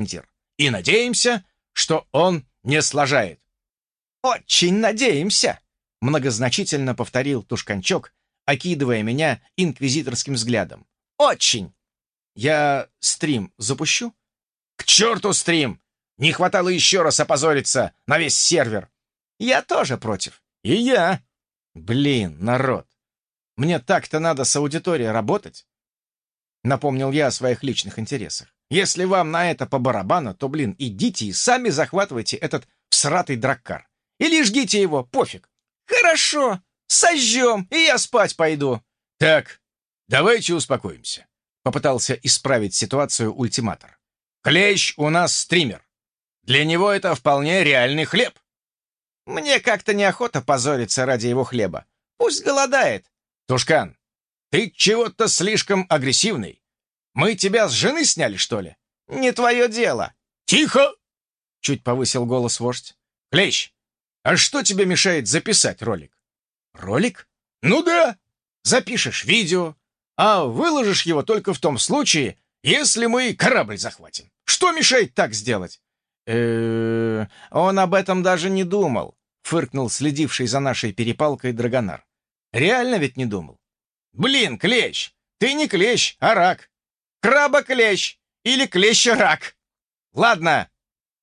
командир. «И надеемся, что он не сложает». «Очень надеемся», — многозначительно повторил Тушканчок, окидывая меня инквизиторским взглядом. «Очень!» «Я стрим запущу?» «К черту стрим! Не хватало еще раз опозориться на весь сервер!» «Я тоже против». «И я!» «Блин, народ! Мне так-то надо с аудиторией работать!» Напомнил я о своих личных интересах. «Если вам на это по барабану, то, блин, идите и сами захватывайте этот всратый драккар. Или ждите его, пофиг». «Хорошо, сожжем, и я спать пойду». «Так, давайте успокоимся», — попытался исправить ситуацию ультиматор. «Клещ у нас стример. Для него это вполне реальный хлеб». «Мне как-то неохота позориться ради его хлеба. Пусть голодает». «Тушкан, ты чего-то слишком агрессивный. Мы тебя с жены сняли, что ли?» «Не твое дело». «Тихо!» — чуть повысил голос вождь. «Клещ, а что тебе мешает записать ролик?» «Ролик? Ну да. Запишешь видео, а выложишь его только в том случае, если мы корабль захватим. Что мешает так сделать?» э он об этом даже не думал», — фыркнул следивший за нашей перепалкой Драгонар. «Реально ведь не думал?» «Блин, клещ! Ты не клещ, а рак! Краба-клещ или клещ-рак! Ладно,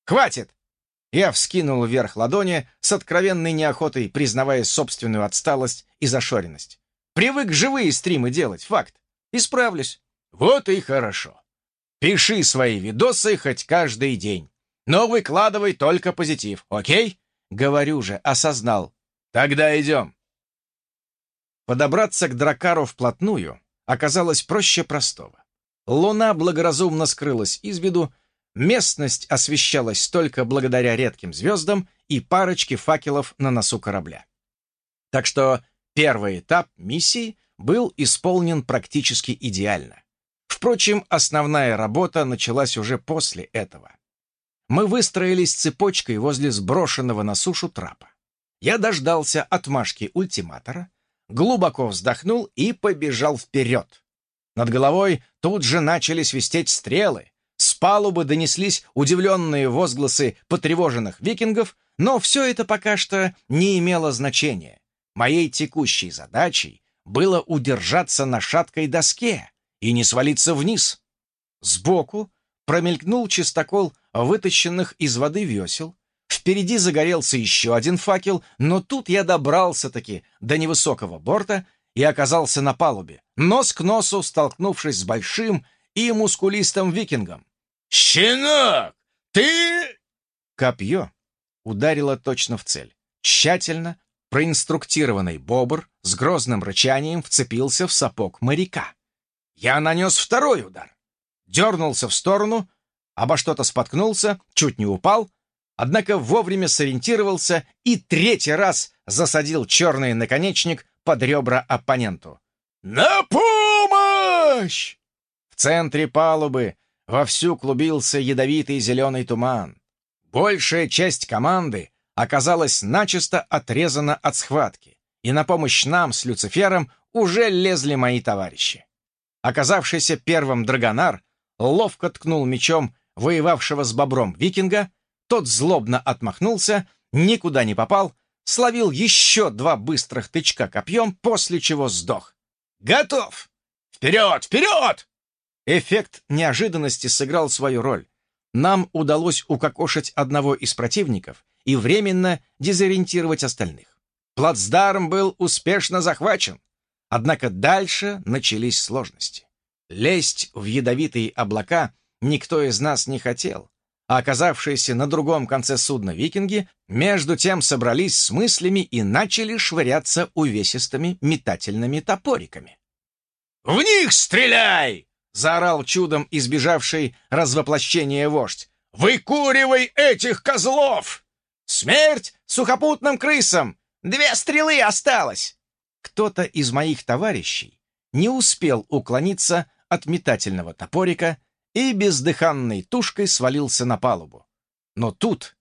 хватит! Я вскинул вверх ладони с откровенной неохотой, признавая собственную отсталость и зашоренность. Привык живые стримы делать, факт. Исправлюсь. Вот и хорошо. Пиши свои видосы хоть каждый день. Но выкладывай только позитив, окей? Говорю же, осознал. Тогда идем. Подобраться к Дракару вплотную оказалось проще простого. Луна благоразумно скрылась из виду, Местность освещалась только благодаря редким звездам и парочке факелов на носу корабля. Так что первый этап миссии был исполнен практически идеально. Впрочем, основная работа началась уже после этого. Мы выстроились цепочкой возле сброшенного на сушу трапа. Я дождался отмашки ультиматора, глубоко вздохнул и побежал вперед. Над головой тут же начали свистеть стрелы, с палубы донеслись удивленные возгласы потревоженных викингов, но все это пока что не имело значения. Моей текущей задачей было удержаться на шаткой доске и не свалиться вниз. Сбоку промелькнул чистокол вытащенных из воды весел, впереди загорелся еще один факел, но тут я добрался-таки до невысокого борта и оказался на палубе, нос к носу столкнувшись с большим и мускулистым викингом. «Щенок, ты...» Копье ударило точно в цель. Тщательно проинструктированный бобр с грозным рычанием вцепился в сапог моряка. Я нанес второй удар. Дернулся в сторону, обо что-то споткнулся, чуть не упал, однако вовремя сориентировался и третий раз засадил черный наконечник под ребра оппоненту. «На помощь!» В центре палубы вовсю клубился ядовитый зеленый туман. Большая часть команды оказалась начисто отрезана от схватки, и на помощь нам с Люцифером уже лезли мои товарищи. Оказавшийся первым драгонар ловко ткнул мечом воевавшего с бобром викинга, тот злобно отмахнулся, никуда не попал, словил еще два быстрых тычка копьем, после чего сдох. «Готов! Вперед, вперед!» Эффект неожиданности сыграл свою роль. Нам удалось укокошить одного из противников и временно дезориентировать остальных. Плацдарм был успешно захвачен, однако дальше начались сложности. Лезть в ядовитые облака никто из нас не хотел, а оказавшиеся на другом конце судна викинги между тем собрались с мыслями и начали швыряться увесистыми метательными топориками. «В них стреляй!» заорал чудом избежавший развоплощения вождь. «Выкуривай этих козлов! Смерть сухопутным крысам! Две стрелы осталось!» Кто-то из моих товарищей не успел уклониться от метательного топорика и бездыханной тушкой свалился на палубу. Но тут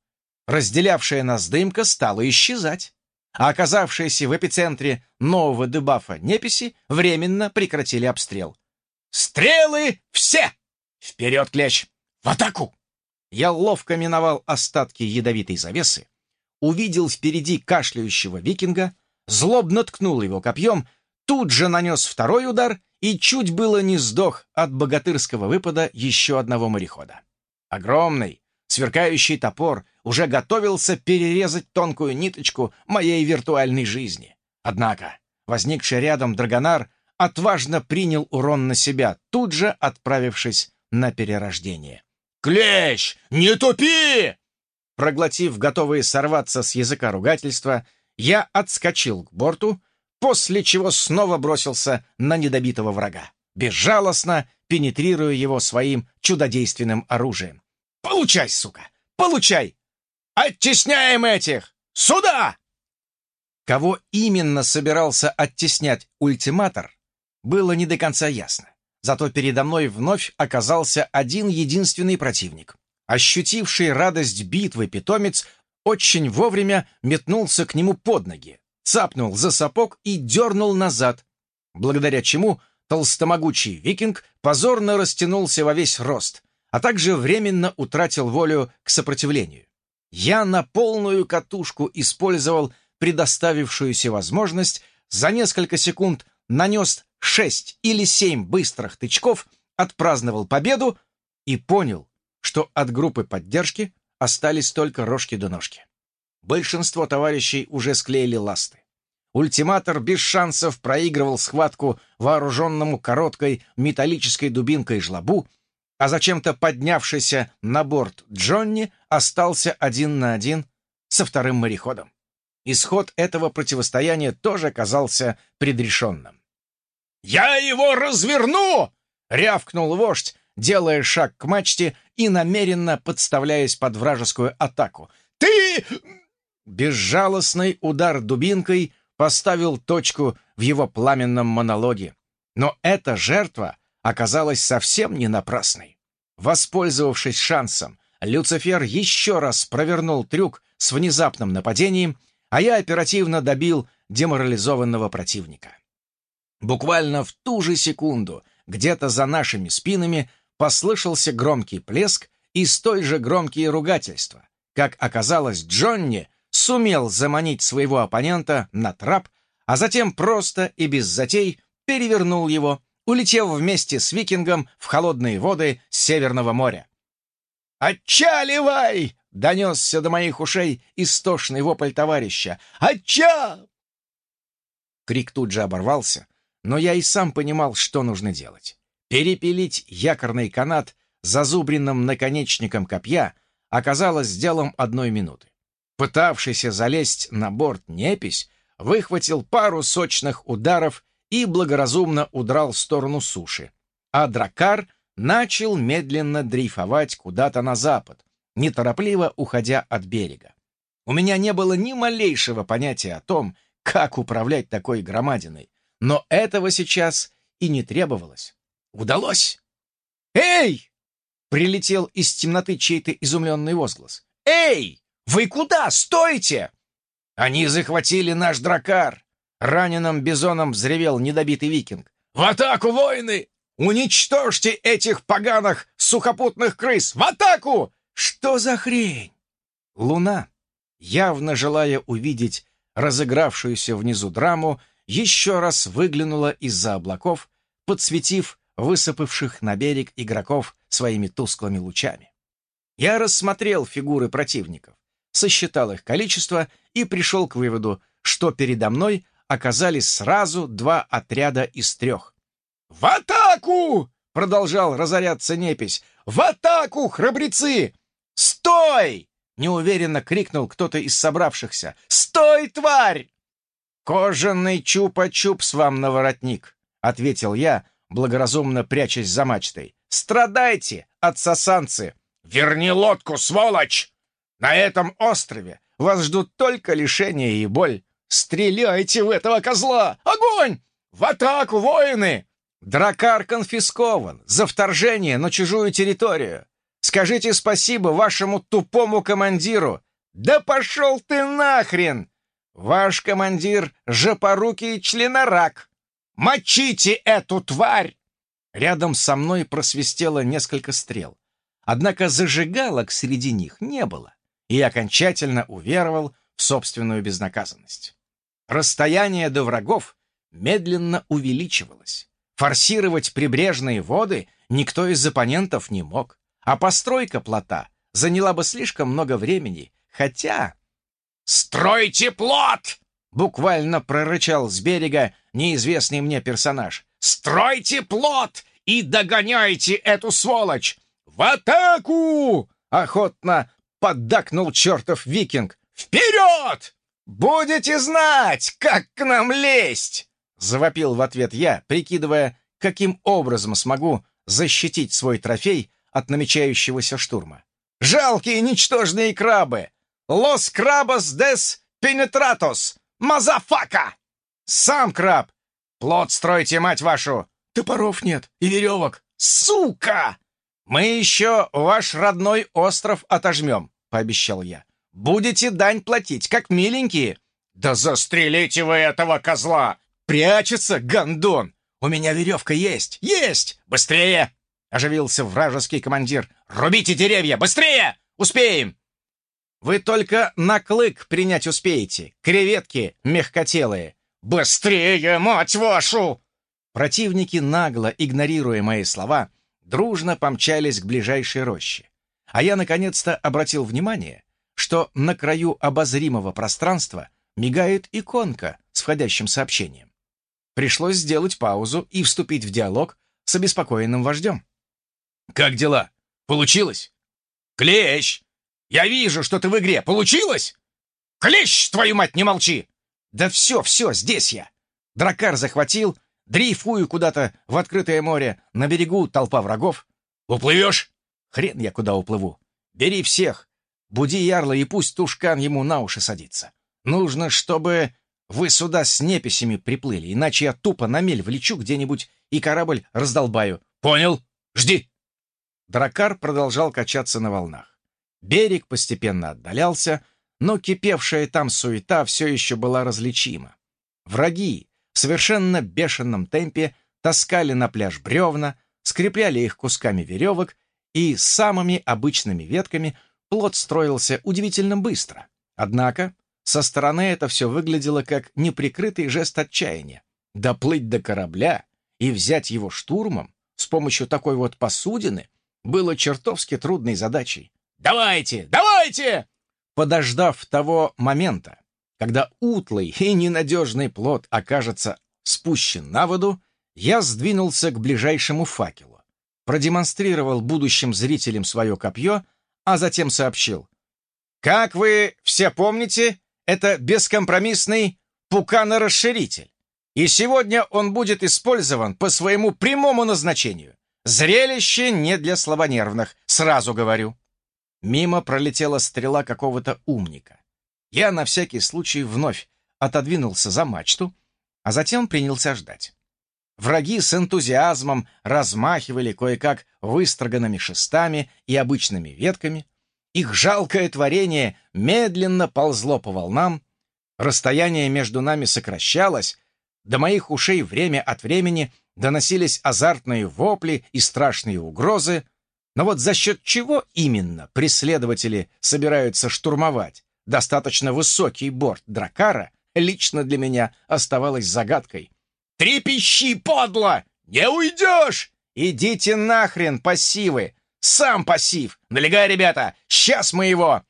разделявшая нас дымка стала исчезать, а оказавшиеся в эпицентре нового дебафа неписи временно прекратили обстрел. «Стрелы все! Вперед, клещ! В атаку!» я ловко миновал остатки ядовитой завесы, увидел впереди кашляющего викинга, злобно ткнул его копьем, тут же нанес второй удар и чуть было не сдох от богатырского выпада еще одного морехода. Огромный, сверкающий топор уже готовился перерезать тонкую ниточку моей виртуальной жизни. Однако возникший рядом Драгонар отважно принял урон на себя, тут же отправившись на перерождение. «Клещ, не тупи!» Проглотив готовые сорваться с языка ругательства, я отскочил к борту, после чего снова бросился на недобитого врага, безжалостно пенетрируя его своим чудодейственным оружием. «Получай, сука! Получай! Оттесняем этих! Сюда!» Кого именно собирался оттеснять ультиматор, было не до конца ясно. Зато передо мной вновь оказался один единственный противник. Ощутивший радость битвы питомец очень вовремя метнулся к нему под ноги, цапнул за сапог и дернул назад, благодаря чему толстомогучий викинг позорно растянулся во весь рост, а также временно утратил волю к сопротивлению. Я на полную катушку использовал предоставившуюся возможность за несколько секунд нанес шесть или семь быстрых тычков, отпраздновал победу и понял, что от группы поддержки остались только рожки до ножки. Большинство товарищей уже склеили ласты. Ультиматор без шансов проигрывал схватку вооруженному короткой металлической дубинкой жлобу, а зачем-то поднявшийся на борт Джонни остался один на один со вторым мореходом. Исход этого противостояния тоже казался предрешенным. «Я его разверну!» — рявкнул вождь, делая шаг к мачте и намеренно подставляясь под вражескую атаку. «Ты...» Безжалостный удар дубинкой поставил точку в его пламенном монологе. Но эта жертва оказалась совсем не напрасной. Воспользовавшись шансом, Люцифер еще раз провернул трюк с внезапным нападением, а я оперативно добил деморализованного противника. Буквально в ту же секунду где-то за нашими спинами послышался громкий плеск и столь же громкие ругательства. Как оказалось, Джонни сумел заманить своего оппонента на трап, а затем просто и без затей перевернул его, улетев вместе с викингом в холодные воды Северного моря. «Отчаливай!» — донесся до моих ушей истошный вопль товарища. «Отча!» Крик тут же оборвался, но я и сам понимал, что нужно делать. Перепилить якорный канат зазубренным наконечником копья оказалось делом одной минуты. Пытавшийся залезть на борт непись выхватил пару сочных ударов и благоразумно удрал в сторону суши, а дракар начал медленно дрейфовать куда-то на запад, неторопливо уходя от берега. У меня не было ни малейшего понятия о том, как управлять такой громадиной, но этого сейчас и не требовалось. Удалось! «Эй!» — прилетел из темноты чей-то изумленный возглас. «Эй! Вы куда? Стойте!» «Они захватили наш дракар!» Раненым бизоном взревел недобитый викинг. «В атаку, воины! Уничтожьте этих поганых сухопутных крыс! В атаку! Что за хрень?» Луна, явно желая увидеть разыгравшуюся внизу драму, еще раз выглянула из-за облаков, подсветив высыпавших на берег игроков своими тусклыми лучами. Я рассмотрел фигуры противников, сосчитал их количество и пришел к выводу, что передо мной оказались сразу два отряда из трех. «В атаку!» — продолжал разоряться непись. «В атаку, храбрецы! Стой!» — неуверенно крикнул кто-то из собравшихся. «Стой, тварь!» «Кожаный чупа-чупс вам на воротник», — ответил я, благоразумно прячась за мачтой. «Страдайте, отсосанцы! Верни лодку, сволочь! На этом острове вас ждут только лишения и боль. Стреляйте в этого козла! Огонь! В атаку, воины! Дракар конфискован за вторжение на чужую территорию. Скажите спасибо вашему тупому командиру. Да пошел ты нахрен! Ваш командир — жопорукий членорак! Мочите эту тварь!» Рядом со мной просвистело несколько стрел, Однако зажигалок среди них не было, и окончательно уверовал в собственную безнаказанность. Расстояние до врагов медленно увеличивалось. Форсировать прибрежные воды никто из оппонентов не мог, а постройка плота заняла бы слишком много времени, хотя... «Стройте плот!» — буквально прорычал с берега неизвестный мне персонаж. «Стройте плот и догоняйте эту сволочь! В атаку!» — охотно поддакнул чертов викинг. «Вперед! Будете знать, как к нам лезть!» — завопил в ответ я, прикидывая, каким образом смогу защитить свой трофей от намечающегося штурма. «Жалкие ничтожные крабы! Los crabos des penetratos! Motherfucker!» «Сам краб! Плот стройте, мать вашу! Топоров нет и веревок! Сука!» «Мы еще ваш родной остров отожмем», — пообещал я. «Будете дань платить, как миленькие». «Да застрелите вы этого козла!» «Прячется, гондон! У меня веревка есть! Есть! Быстрее!» — оживился вражеский командир. «Рубите деревья! Быстрее! Успеем!» «Вы только на клык принять успеете, креветки мягкотелые!» «Быстрее, мать вашу!» Противники, нагло игнорируя мои слова, дружно помчались к ближайшей роще. А я наконец-то обратил внимание, что на краю обозримого пространства мигает иконка с входящим сообщением. Пришлось сделать паузу и вступить в диалог с обеспокоенным вождем. «Как дела? Получилось?» «Клещ! Я вижу, что ты в игре. Получилось?» «Клещ, твою мать, не молчи!» «Да все, все, здесь я!» Дракар захватил, дрейфую куда-то в открытое море, на берегу толпа врагов. «Уплывешь?» «Хрен я куда уплыву. Бери всех, буди ярла и пусть тушкан ему на уши садится. Нужно, чтобы вы сюда с неписями приплыли, иначе я тупо на мель влечу где-нибудь и корабль раздолбаю. Понял? Жди!» Дракар продолжал качаться на волнах. Берег постепенно отдалялся, но кипевшая там суета все еще была различима. Враги в совершенно бешеном темпе таскали на пляж бревна, скрепляли их кусками веревок, и самыми обычными ветками плод строился удивительно быстро. Однако со стороны это все выглядело как неприкрытый жест отчаяния. Доплыть до корабля и взять его штурмом с помощью такой вот посудины было чертовски трудной задачей. «Давайте! Давайте!» Подождав того момента, когда утлый и ненадежный плод окажется спущен на воду, я сдвинулся к ближайшему факелу, продемонстрировал будущим зрителям свое копье, а затем сообщил. «Как вы все помните, это бескомпромиссный пуканорасширитель, и сегодня он будет использован по своему прямому назначению. Зрелище не для слабонервных, сразу говорю». Мимо пролетела стрела какого-то умника. Я на всякий случай вновь отодвинулся за мачту, а затем принялся ждать. Враги с энтузиазмом размахивали кое-как выстроганными шестами и обычными ветками. Их жалкое творение медленно ползло по волнам. Расстояние между нами сокращалось. До моих ушей время от времени доносились азартные вопли и страшные угрозы — но вот за счет чего именно преследователи собираются штурмовать достаточно высокий борт Дракара, лично для меня оставалось загадкой. «Трепещи, подло! Не уйдешь! Идите нахрен, пассивы! Сам пассив! Налегай, ребята! Сейчас мы его!»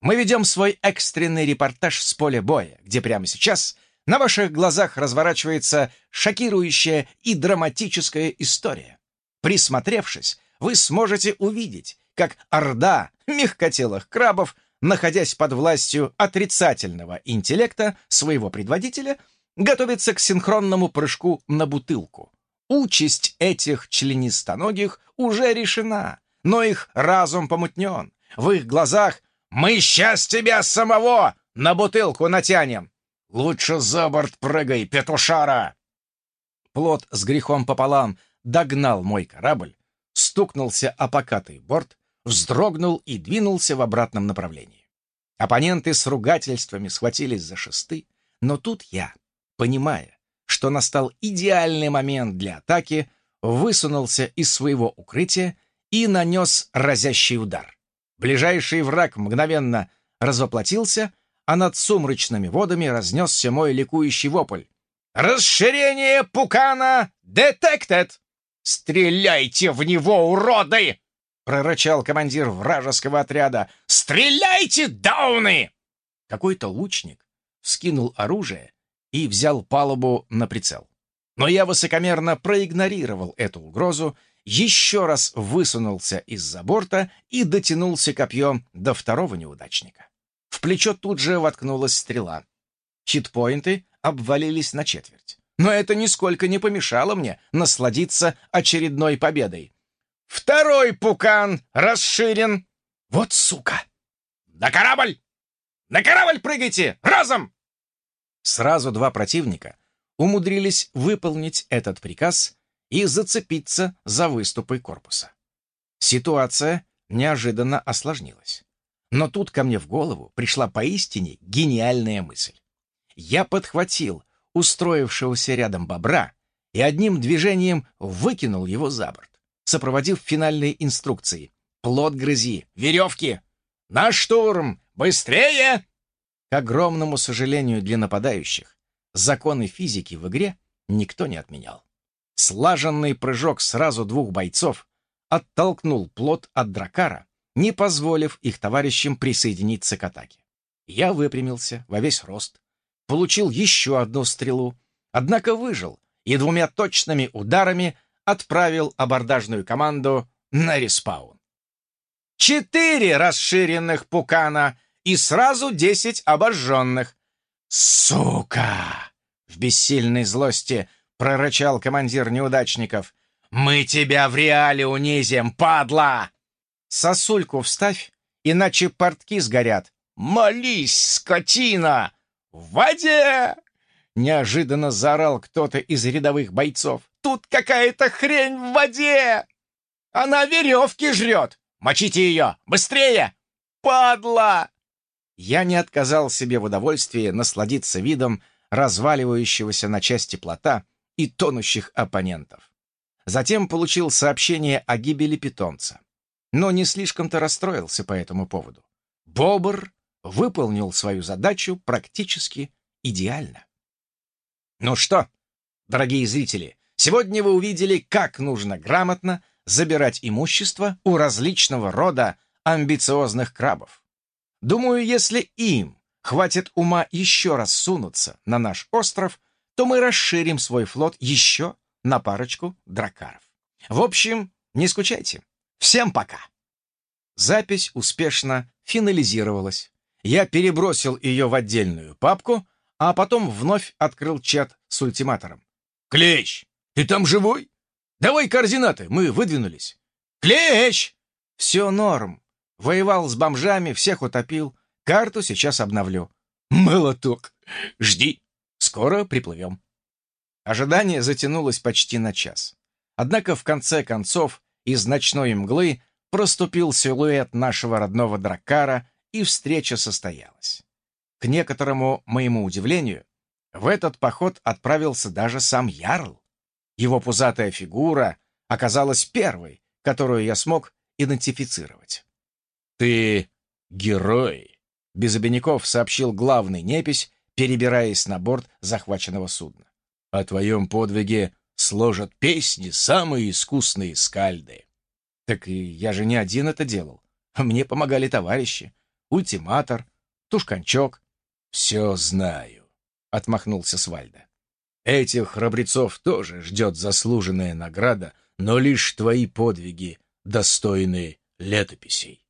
Мы ведем свой экстренный репортаж с поля боя, где прямо сейчас на ваших глазах разворачивается шокирующая и драматическая история. Присмотревшись, вы сможете увидеть, как орда мягкотелых крабов, находясь под властью отрицательного интеллекта своего предводителя, готовится к синхронному прыжку на бутылку. Участь этих членистоногих уже решена, но их разум помутнен. В их глазах «Мы сейчас тебя самого на бутылку натянем!» «Лучше за борт прыгай, петушара!» Плод с грехом пополам догнал мой корабль, стукнулся о покатый борт, вздрогнул и двинулся в обратном направлении. Оппоненты с ругательствами схватились за шесты, но тут я, понимая, что настал идеальный момент для атаки, высунулся из своего укрытия и нанес разящий удар. Ближайший враг мгновенно развоплотился, а над сумрачными водами разнесся мой ликующий вопль. «Расширение пукана детектед!» «Стреляйте в него, уроды!» — прорычал командир вражеского отряда. «Стреляйте, дауны!» Какой-то лучник вскинул оружие и взял палубу на прицел. Но я высокомерно проигнорировал эту угрозу, еще раз высунулся из-за борта и дотянулся копьем до второго неудачника. В плечо тут же воткнулась стрела. Читпоинты обвалились на четверть. Но это нисколько не помешало мне насладиться очередной победой. «Второй пукан расширен!» «Вот сука!» «На корабль! На корабль прыгайте! Разом!» Сразу два противника умудрились выполнить этот приказ и зацепиться за выступы корпуса. Ситуация неожиданно осложнилась. Но тут ко мне в голову пришла поистине гениальная мысль. Я подхватил устроившегося рядом бобра и одним движением выкинул его за борт, сопроводив финальные инструкции. «Плод грызи! Веревки! На штурм! Быстрее!» К огромному сожалению для нападающих, законы физики в игре никто не отменял. Слаженный прыжок сразу двух бойцов оттолкнул плод от дракара, не позволив их товарищам присоединиться к атаке. Я выпрямился во весь рост, получил еще одну стрелу, однако выжил и двумя точными ударами отправил абордажную команду на респаун. Четыре расширенных пукана и сразу десять обожженных. «Сука!» — в бессильной злости прорычал командир неудачников. «Мы тебя в реале унизим, падла!» «Сосульку вставь, иначе портки сгорят». «Молись, скотина!» «В воде!» — неожиданно заорал кто-то из рядовых бойцов. «Тут какая-то хрень в воде! Она веревки жрет! Мочите ее! Быстрее! Падла!» Я не отказал себе в удовольствии насладиться видом разваливающегося на части плота и тонущих оппонентов. Затем получил сообщение о гибели питомца, но не слишком-то расстроился по этому поводу. Бобр выполнил свою задачу практически идеально. Ну что, дорогие зрители, сегодня вы увидели, как нужно грамотно забирать имущество у различного рода амбициозных крабов. Думаю, если им хватит ума еще раз сунуться на наш остров, то мы расширим свой флот еще на парочку дракаров. В общем, не скучайте. Всем пока! Запись успешно финализировалась я перебросил ее в отдельную папку, а потом вновь открыл чат с ультиматором. «Клещ, ты там живой? Давай координаты, мы выдвинулись». «Клещ!» «Все норм. Воевал с бомжами, всех утопил. Карту сейчас обновлю». «Молоток! Жди, скоро приплывем». Ожидание затянулось почти на час. Однако в конце концов из ночной мглы проступил силуэт нашего родного дракара и встреча состоялась. К некоторому моему удивлению, в этот поход отправился даже сам Ярл. Его пузатая фигура оказалась первой, которую я смог идентифицировать. «Ты герой», — без обиняков сообщил главный непись, перебираясь на борт захваченного судна. «О твоем подвиге сложат песни самые искусные скальды». «Так я же не один это делал. Мне помогали товарищи ультиматор, тушканчок. «Все знаю», — отмахнулся Свальда. «Этих храбрецов тоже ждет заслуженная награда, но лишь твои подвиги достойны летописей.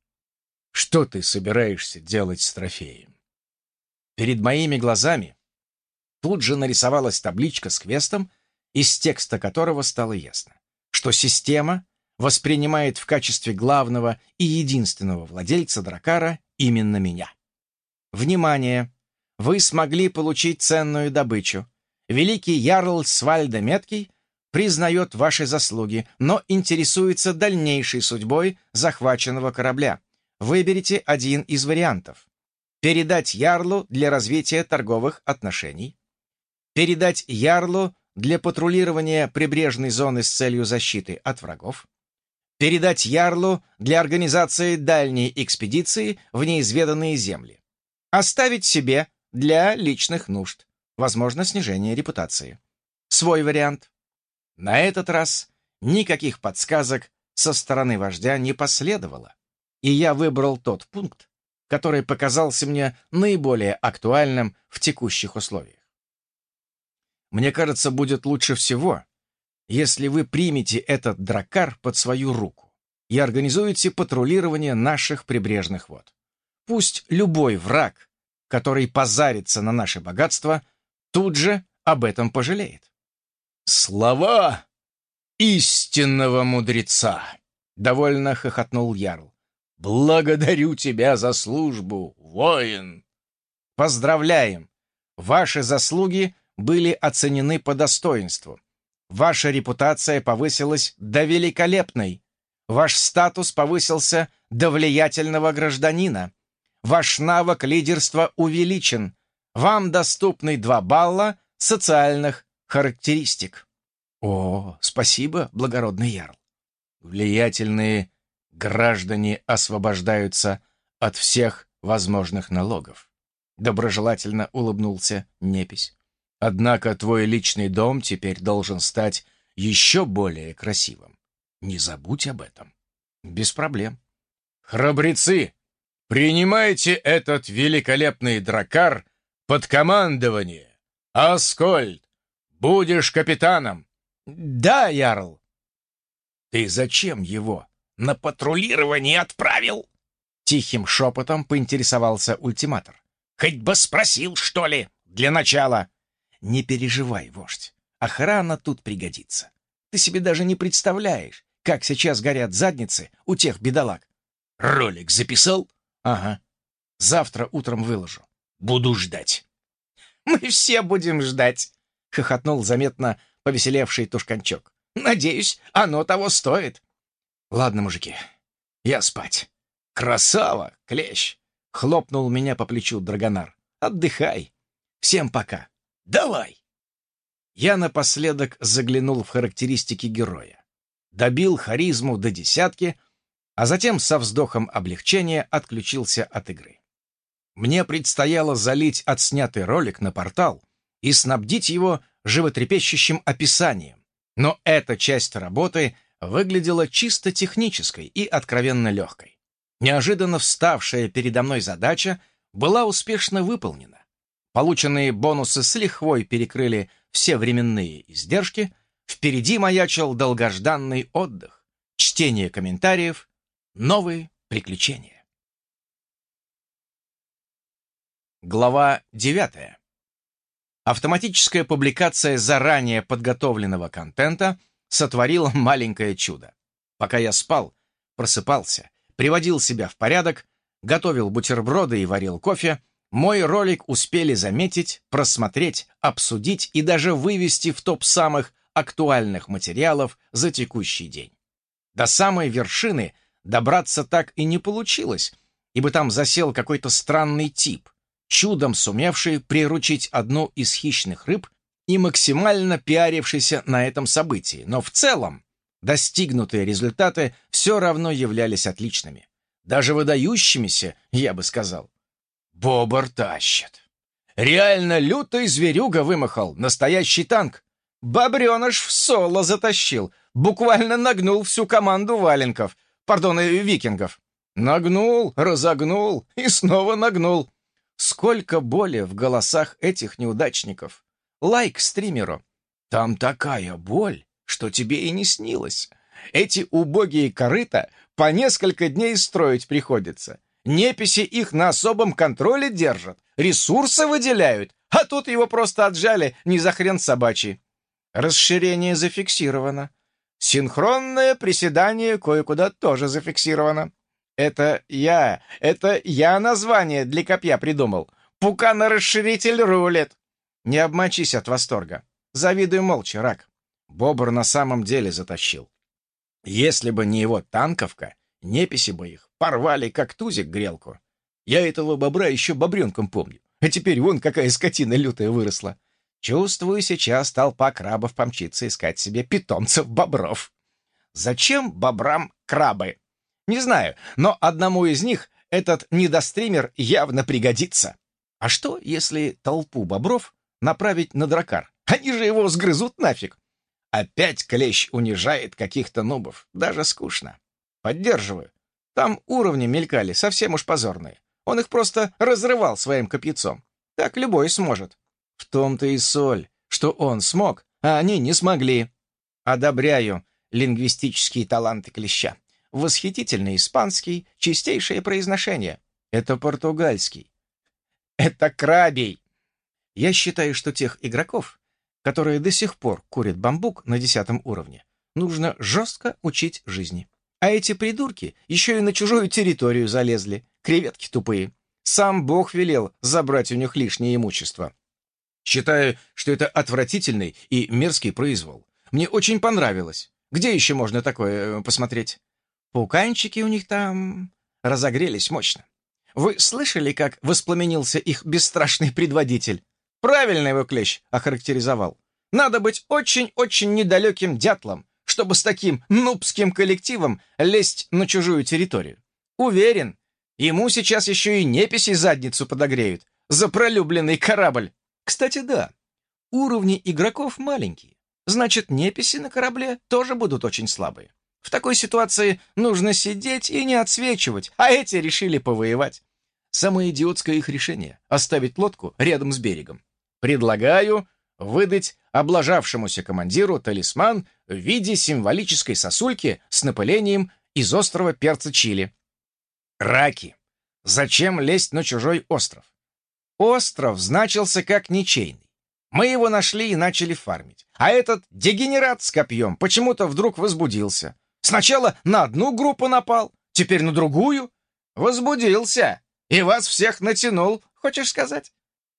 Что ты собираешься делать с трофеем?» Перед моими глазами тут же нарисовалась табличка с квестом, из текста которого стало ясно, что система воспринимает в качестве главного и единственного владельца дракара именно меня. Внимание! Вы смогли получить ценную добычу. Великий Ярл Свальда Меткий признает ваши заслуги, но интересуется дальнейшей судьбой захваченного корабля. Выберите один из вариантов. Передать Ярлу для развития торговых отношений. Передать Ярлу для патрулирования прибрежной зоны с целью защиты от врагов передать Ярлу для организации дальней экспедиции в неизведанные земли, оставить себе для личных нужд, возможно, снижение репутации. Свой вариант. На этот раз никаких подсказок со стороны вождя не последовало, и я выбрал тот пункт, который показался мне наиболее актуальным в текущих условиях. Мне кажется, будет лучше всего, если вы примете этот дракар под свою руку и организуете патрулирование наших прибрежных вод. Пусть любой враг, который позарится на наше богатство, тут же об этом пожалеет. «Слова истинного мудреца!» — довольно хохотнул Ярл. «Благодарю тебя за службу, воин!» «Поздравляем! Ваши заслуги были оценены по достоинству. Ваша репутация повысилась до великолепной. Ваш статус повысился до влиятельного гражданина. Ваш навык лидерства увеличен. Вам доступны два балла социальных характеристик. О, спасибо, благородный ярл. Влиятельные граждане освобождаются от всех возможных налогов. Доброжелательно улыбнулся Непись. Однако твой личный дом теперь должен стать еще более красивым. Не забудь об этом. Без проблем. Храбрецы, принимайте этот великолепный дракар под командование. Аскольд, будешь капитаном. Да, Ярл. Ты зачем его на патрулирование отправил? Тихим шепотом поинтересовался ультиматор. Хоть бы спросил, что ли, для начала. Не переживай, вождь. Охрана тут пригодится. Ты себе даже не представляешь, как сейчас горят задницы у тех бедолаг. Ролик записал? Ага. Завтра утром выложу. Буду ждать. Мы все будем ждать, хохотнул заметно повеселевший тушканчок. Надеюсь, оно того стоит. Ладно, мужики, я спать. Красава, клещ! Хлопнул меня по плечу Драгонар. Отдыхай. Всем пока. Давай!» Я напоследок заглянул в характеристики героя, добил харизму до десятки, а затем со вздохом облегчения отключился от игры. Мне предстояло залить отснятый ролик на портал и снабдить его животрепещущим описанием, но эта часть работы выглядела чисто технической и откровенно легкой. Неожиданно вставшая передо мной задача была успешно выполнена. Полученные бонусы с лихвой перекрыли все временные издержки. Впереди маячил долгожданный отдых, чтение комментариев, новые приключения. Глава 9. Автоматическая публикация заранее подготовленного контента сотворила маленькое чудо. Пока я спал, просыпался, приводил себя в порядок, готовил бутерброды и варил кофе, мой ролик успели заметить, просмотреть, обсудить и даже вывести в топ самых актуальных материалов за текущий день. До самой вершины добраться так и не получилось, ибо там засел какой-то странный тип, чудом сумевший приручить одну из хищных рыб и максимально пиарившийся на этом событии. Но в целом достигнутые результаты все равно являлись отличными. Даже выдающимися, я бы сказал. Бобр тащит. Реально лютый зверюга вымахал, настоящий танк. Бобреныш в соло затащил, буквально нагнул всю команду валенков, пардон, э, викингов. Нагнул, разогнул и снова нагнул. Сколько боли в голосах этих неудачников. Лайк стримеру. Там такая боль, что тебе и не снилось. Эти убогие корыта по несколько дней строить приходится. Неписи их на особом контроле держат, ресурсы выделяют, а тут его просто отжали, не за хрен собачий. Расширение зафиксировано. Синхронное приседание кое-куда тоже зафиксировано. Это я, это я название для копья придумал. Пукана-расширитель рулит. Не обмочись от восторга. Завидуй молча, рак. Бобр на самом деле затащил. Если бы не его танковка, неписи бы их Порвали, как тузик, грелку. Я этого бобра еще бобренком помню. А теперь вон какая скотина лютая выросла. Чувствую, сейчас толпа крабов помчится искать себе питомцев бобров. зачем бобрам крабы? Не знаю, но одному из них этот недостример явно пригодится. А что, если толпу бобров направить на дракар? Они же его сгрызут нафиг. Опять клещ унижает каких-то нубов. Даже скучно. Поддерживаю. Там уровни мелькали, совсем уж позорные. Он их просто разрывал своим копьяцом. Так любой сможет. В том-то и соль, что он смог, а они не смогли. Одобряю лингвистические таланты клеща. Восхитительный испанский, чистейшее произношение. Это португальский. Это крабий. Я считаю, что тех игроков, которые до сих пор курят бамбук на десятом уровне, нужно жестко учить жизни. А эти придурки еще и на чужую территорию залезли, креветки тупые. Сам Бог велел забрать у них лишнее имущество. Считаю, что это отвратительный и мерзкий произвол. Мне очень понравилось. Где еще можно такое э, посмотреть? Пауканчики у них там разогрелись мощно. Вы слышали, как воспламенился их бесстрашный предводитель? Правильно его клещ охарактеризовал. Надо быть очень-очень недалеким дятлом, чтобы с таким нубским коллективом лезть на чужую территорию. Уверен, ему сейчас еще и неписи задницу подогреют за пролюбленный корабль. Кстати, да, уровни игроков маленькие. Значит, неписи на корабле тоже будут очень слабые. В такой ситуации нужно сидеть и не отсвечивать, а эти решили повоевать. Самое идиотское их решение — оставить лодку рядом с берегом. Предлагаю выдать облажавшемуся командиру талисман в виде символической сосульки с напылением из острова перца чили. Раки. Зачем лезть на чужой остров? Остров значился как ничейный. Мы его нашли и начали фармить. А этот дегенерат с копьем почему-то вдруг возбудился. Сначала на одну группу напал, теперь на другую. Возбудился. И вас всех натянул, хочешь сказать?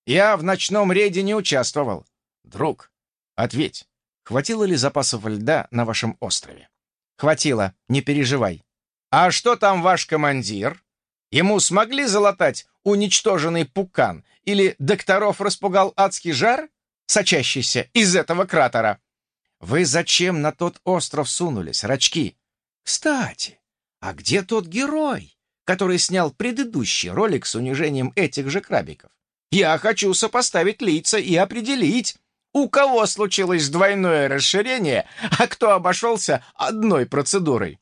Я в ночном рейде не участвовал. Друг, ответь, хватило ли запасов льда на вашем острове? Хватило, не переживай. А что там ваш командир? Ему смогли залатать уничтоженный пукан или докторов распугал адский жар, сочащийся из этого кратера? Вы зачем на тот остров сунулись, рачки? Кстати, а где тот герой, который снял предыдущий ролик с унижением этих же крабиков? Я хочу сопоставить лица и определить, у кого случилось двойное расширение, а кто обошелся одной процедурой.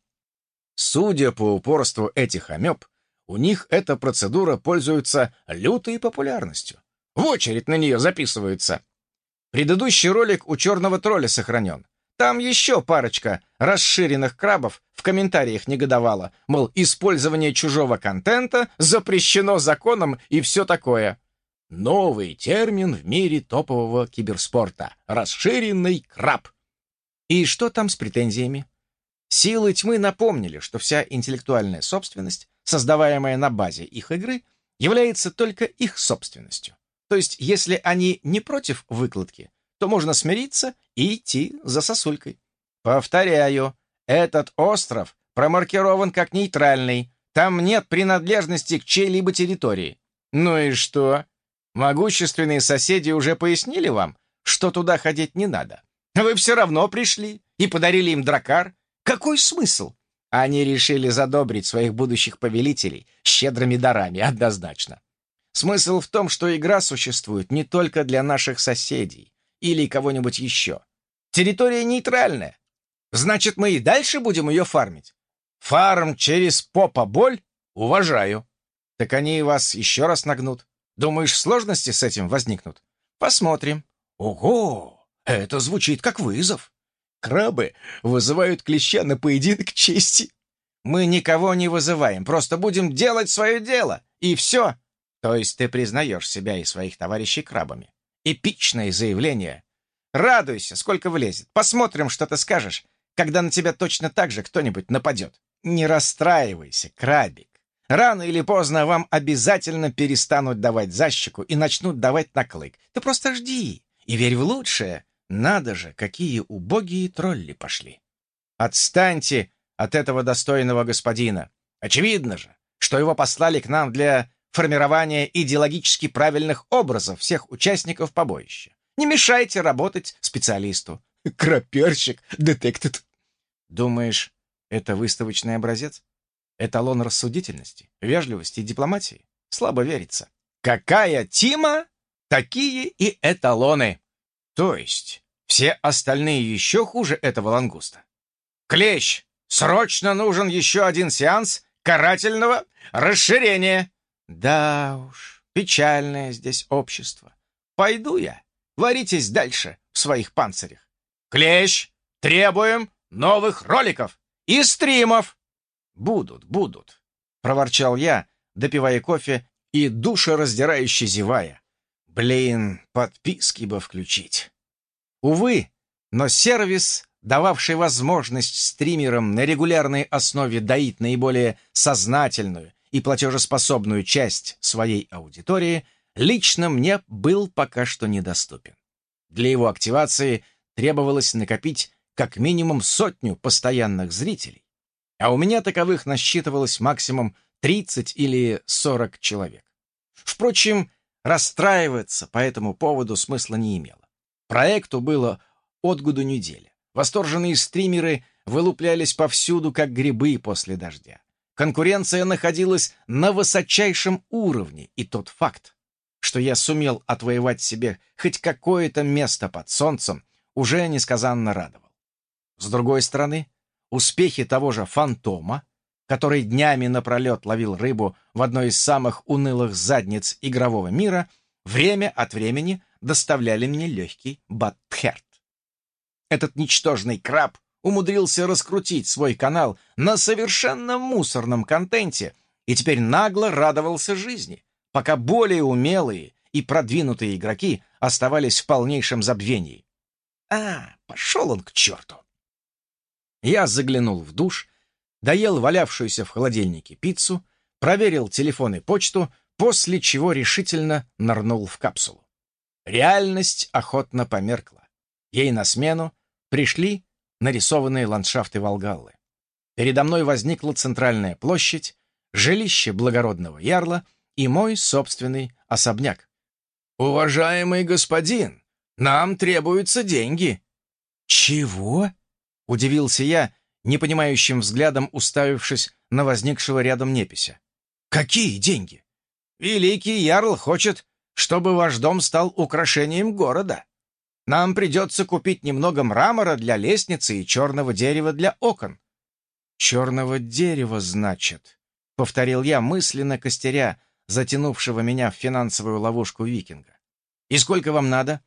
Судя по упорству этих амеб, у них эта процедура пользуется лютой популярностью. В очередь на нее записываются. Предыдущий ролик у черного тролля сохранен. Там еще парочка расширенных крабов в комментариях негодовала, мол, использование чужого контента запрещено законом и все такое. Новый термин в мире топового киберспорта — расширенный краб. И что там с претензиями? Силы тьмы напомнили, что вся интеллектуальная собственность создаваемая на базе их игры, является только их собственностью. То есть, если они не против выкладки, то можно смириться и идти за сосулькой. Повторяю, этот остров промаркирован как нейтральный, там нет принадлежности к чьей-либо территории. Ну и что? Могущественные соседи уже пояснили вам, что туда ходить не надо. Вы все равно пришли и подарили им дракар. Какой смысл? Они решили задобрить своих будущих повелителей щедрыми дарами, однозначно. Смысл в том, что игра существует не только для наших соседей или кого-нибудь еще. Территория нейтральная. Значит, мы и дальше будем ее фармить. Фарм через попа боль? Уважаю. Так они и вас еще раз нагнут. Думаешь, сложности с этим возникнут? Посмотрим. Ого! Это звучит как вызов. Крабы вызывают клеща на поединок чести. Мы никого не вызываем, просто будем делать свое дело, и все. То есть ты признаешь себя и своих товарищей крабами. Эпичное заявление. Радуйся, сколько влезет. Посмотрим, что ты скажешь, когда на тебя точно так же кто-нибудь нападет. Не расстраивайся, крабик. Рано или поздно вам обязательно перестанут давать защику и начнут давать на клык. Ты просто жди и верь в лучшее. Надо же, какие убогие тролли пошли. Отстаньте от этого достойного господина. Очевидно же, что его послали к нам для формирования идеологически правильных образов всех участников побоища. Не мешайте работать специалисту. Краперщик, детектед. Думаешь, это выставочный образец? Эталон рассудительности, вежливости и дипломатии? Слабо верится. Какая тима, такие и эталоны. То есть все остальные еще хуже этого лангуста. Клещ, срочно нужен еще один сеанс карательного расширения. Да уж, печальное здесь общество. Пойду я. Варитесь дальше в своих панцирях. Клещ, требуем новых роликов и стримов. Будут, будут, проворчал я, допивая кофе и душераздирающе зевая. Блин, подписки бы включить. Увы, но сервис, дававший возможность стримерам на регулярной основе доить наиболее сознательную и платежеспособную часть своей аудитории, лично мне был пока что недоступен. Для его активации требовалось накопить как минимум сотню постоянных зрителей, а у меня таковых насчитывалось максимум 30 или 40 человек. Впрочем, расстраиваться по этому поводу смысла не имело. Проекту было от году неделя. Восторженные стримеры вылуплялись повсюду, как грибы после дождя. Конкуренция находилась на высочайшем уровне, и тот факт, что я сумел отвоевать себе хоть какое-то место под солнцем, уже несказанно радовал. С другой стороны, успехи того же «Фантома», который днями напролет ловил рыбу в одной из самых унылых задниц игрового мира, время от времени доставляли мне легкий баттхерт. Этот ничтожный краб умудрился раскрутить свой канал на совершенно мусорном контенте и теперь нагло радовался жизни, пока более умелые и продвинутые игроки оставались в полнейшем забвении. А, пошел он к черту! Я заглянул в душ, доел валявшуюся в холодильнике пиццу, проверил телефон и почту, после чего решительно нырнул в капсулу. Реальность охотно померкла. Ей на смену пришли нарисованные ландшафты Волгаллы. Передо мной возникла центральная площадь, жилище благородного ярла и мой собственный особняк. «Уважаемый господин, нам требуются деньги». «Чего?» — удивился я, непонимающим взглядом уставившись на возникшего рядом непися. «Какие деньги?» «Великий ярл хочет, чтобы ваш дом стал украшением города. Нам придется купить немного мрамора для лестницы и черного дерева для окон». «Черного дерева, значит», — повторил я мысленно костеря, затянувшего меня в финансовую ловушку викинга. «И сколько вам надо?»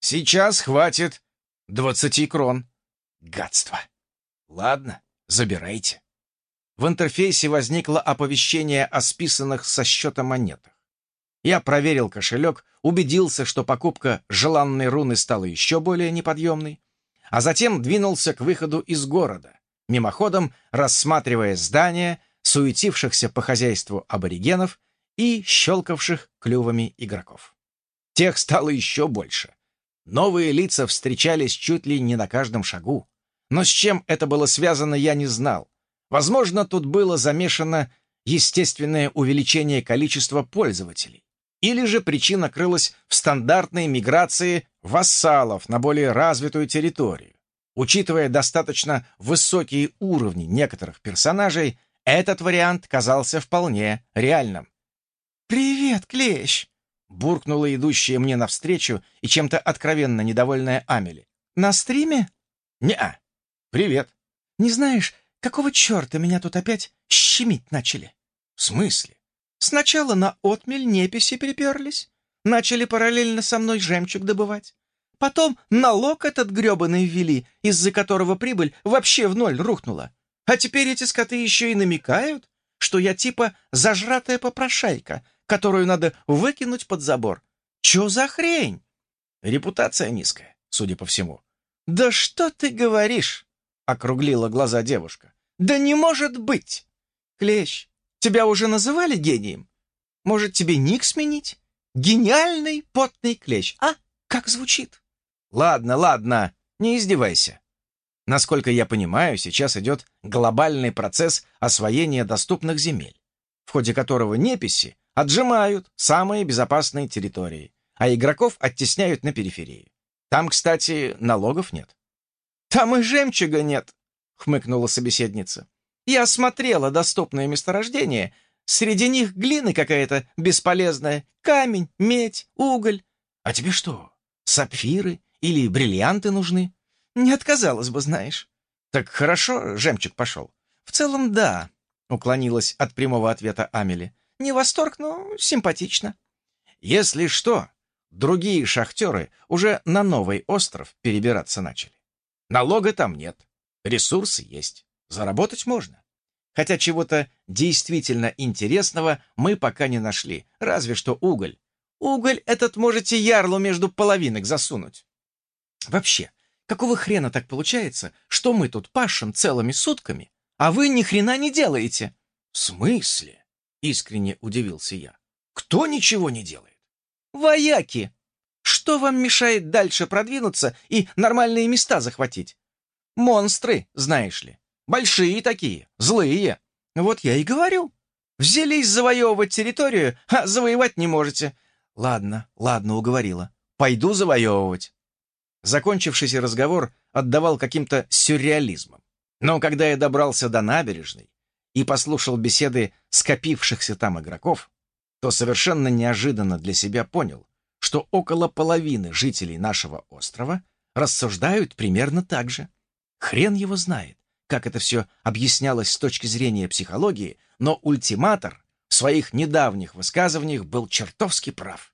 «Сейчас хватит двадцати крон». «Гадство!» «Ладно, забирайте». В интерфейсе возникло оповещение о списанных со счета монетах. Я проверил кошелек, убедился, что покупка желанной руны стала еще более неподъемной, а затем двинулся к выходу из города, мимоходом рассматривая здания, суетившихся по хозяйству аборигенов и щелкавших клювами игроков. Тех стало еще больше. Новые лица встречались чуть ли не на каждом шагу. Но с чем это было связано, я не знал. Возможно, тут было замешано естественное увеличение количества пользователей. Или же причина крылась в стандартной миграции вассалов на более развитую территорию. Учитывая достаточно высокие уровни некоторых персонажей, этот вариант казался вполне реальным. «Привет, Клещ!» — буркнула идущая мне навстречу и чем-то откровенно недовольная Амели. «На стриме?» «Не-а. «Привет». «Не знаешь, какого черта меня тут опять щемить начали?» «В смысле?» «Сначала на отмель неписи приперлись, начали параллельно со мной жемчуг добывать. Потом налог этот гребаный ввели, из-за которого прибыль вообще в ноль рухнула. А теперь эти скоты еще и намекают, что я типа зажратая попрошайка, которую надо выкинуть под забор. Че за хрень?» Репутация низкая, судя по всему. «Да что ты говоришь?» Округлила глаза девушка. «Да не может быть! Клещ, тебя уже называли гением? Может, тебе ник сменить? Гениальный потный клещ, а? Как звучит?» «Ладно, ладно, не издевайся. Насколько я понимаю, сейчас идет глобальный процесс освоения доступных земель, в ходе которого неписи отжимают самые безопасные территории, а игроков оттесняют на периферии. Там, кстати, налогов нет. «Там и жемчуга нет!» — хмыкнула собеседница. «Я осмотрела доступные месторождения. Среди них глины какая-то бесполезная, камень, медь, уголь. А тебе что, сапфиры или бриллианты нужны? Не отказалась бы, знаешь». «Так хорошо, жемчуг пошел». «В целом, да», — уклонилась от прямого ответа Амели. «Не восторг, но симпатично». «Если что, другие шахтеры уже на новый остров перебираться начали. Налога там нет, ресурсы есть, заработать можно. Хотя чего-то действительно интересного мы пока не нашли, разве что уголь. Уголь этот можете ярлу между половинок засунуть. Вообще, какого хрена так получается, что мы тут пашем целыми сутками, а вы ни хрена не делаете? В смысле? Искренне удивился я. Кто ничего не делает? Вояки! Что вам мешает дальше продвинуться и нормальные места захватить? Монстры, знаешь ли. Большие такие, злые. Вот я и говорю. Взялись завоевывать территорию, а завоевать не можете. Ладно, ладно, уговорила. Пойду завоевывать. Закончившийся разговор отдавал каким-то сюрреализмом. Но когда я добрался до набережной и послушал беседы скопившихся там игроков, то совершенно неожиданно для себя понял, что около половины жителей нашего острова рассуждают примерно так же. Хрен его знает, как это все объяснялось с точки зрения психологии, но ультиматор в своих недавних высказываниях был чертовски прав.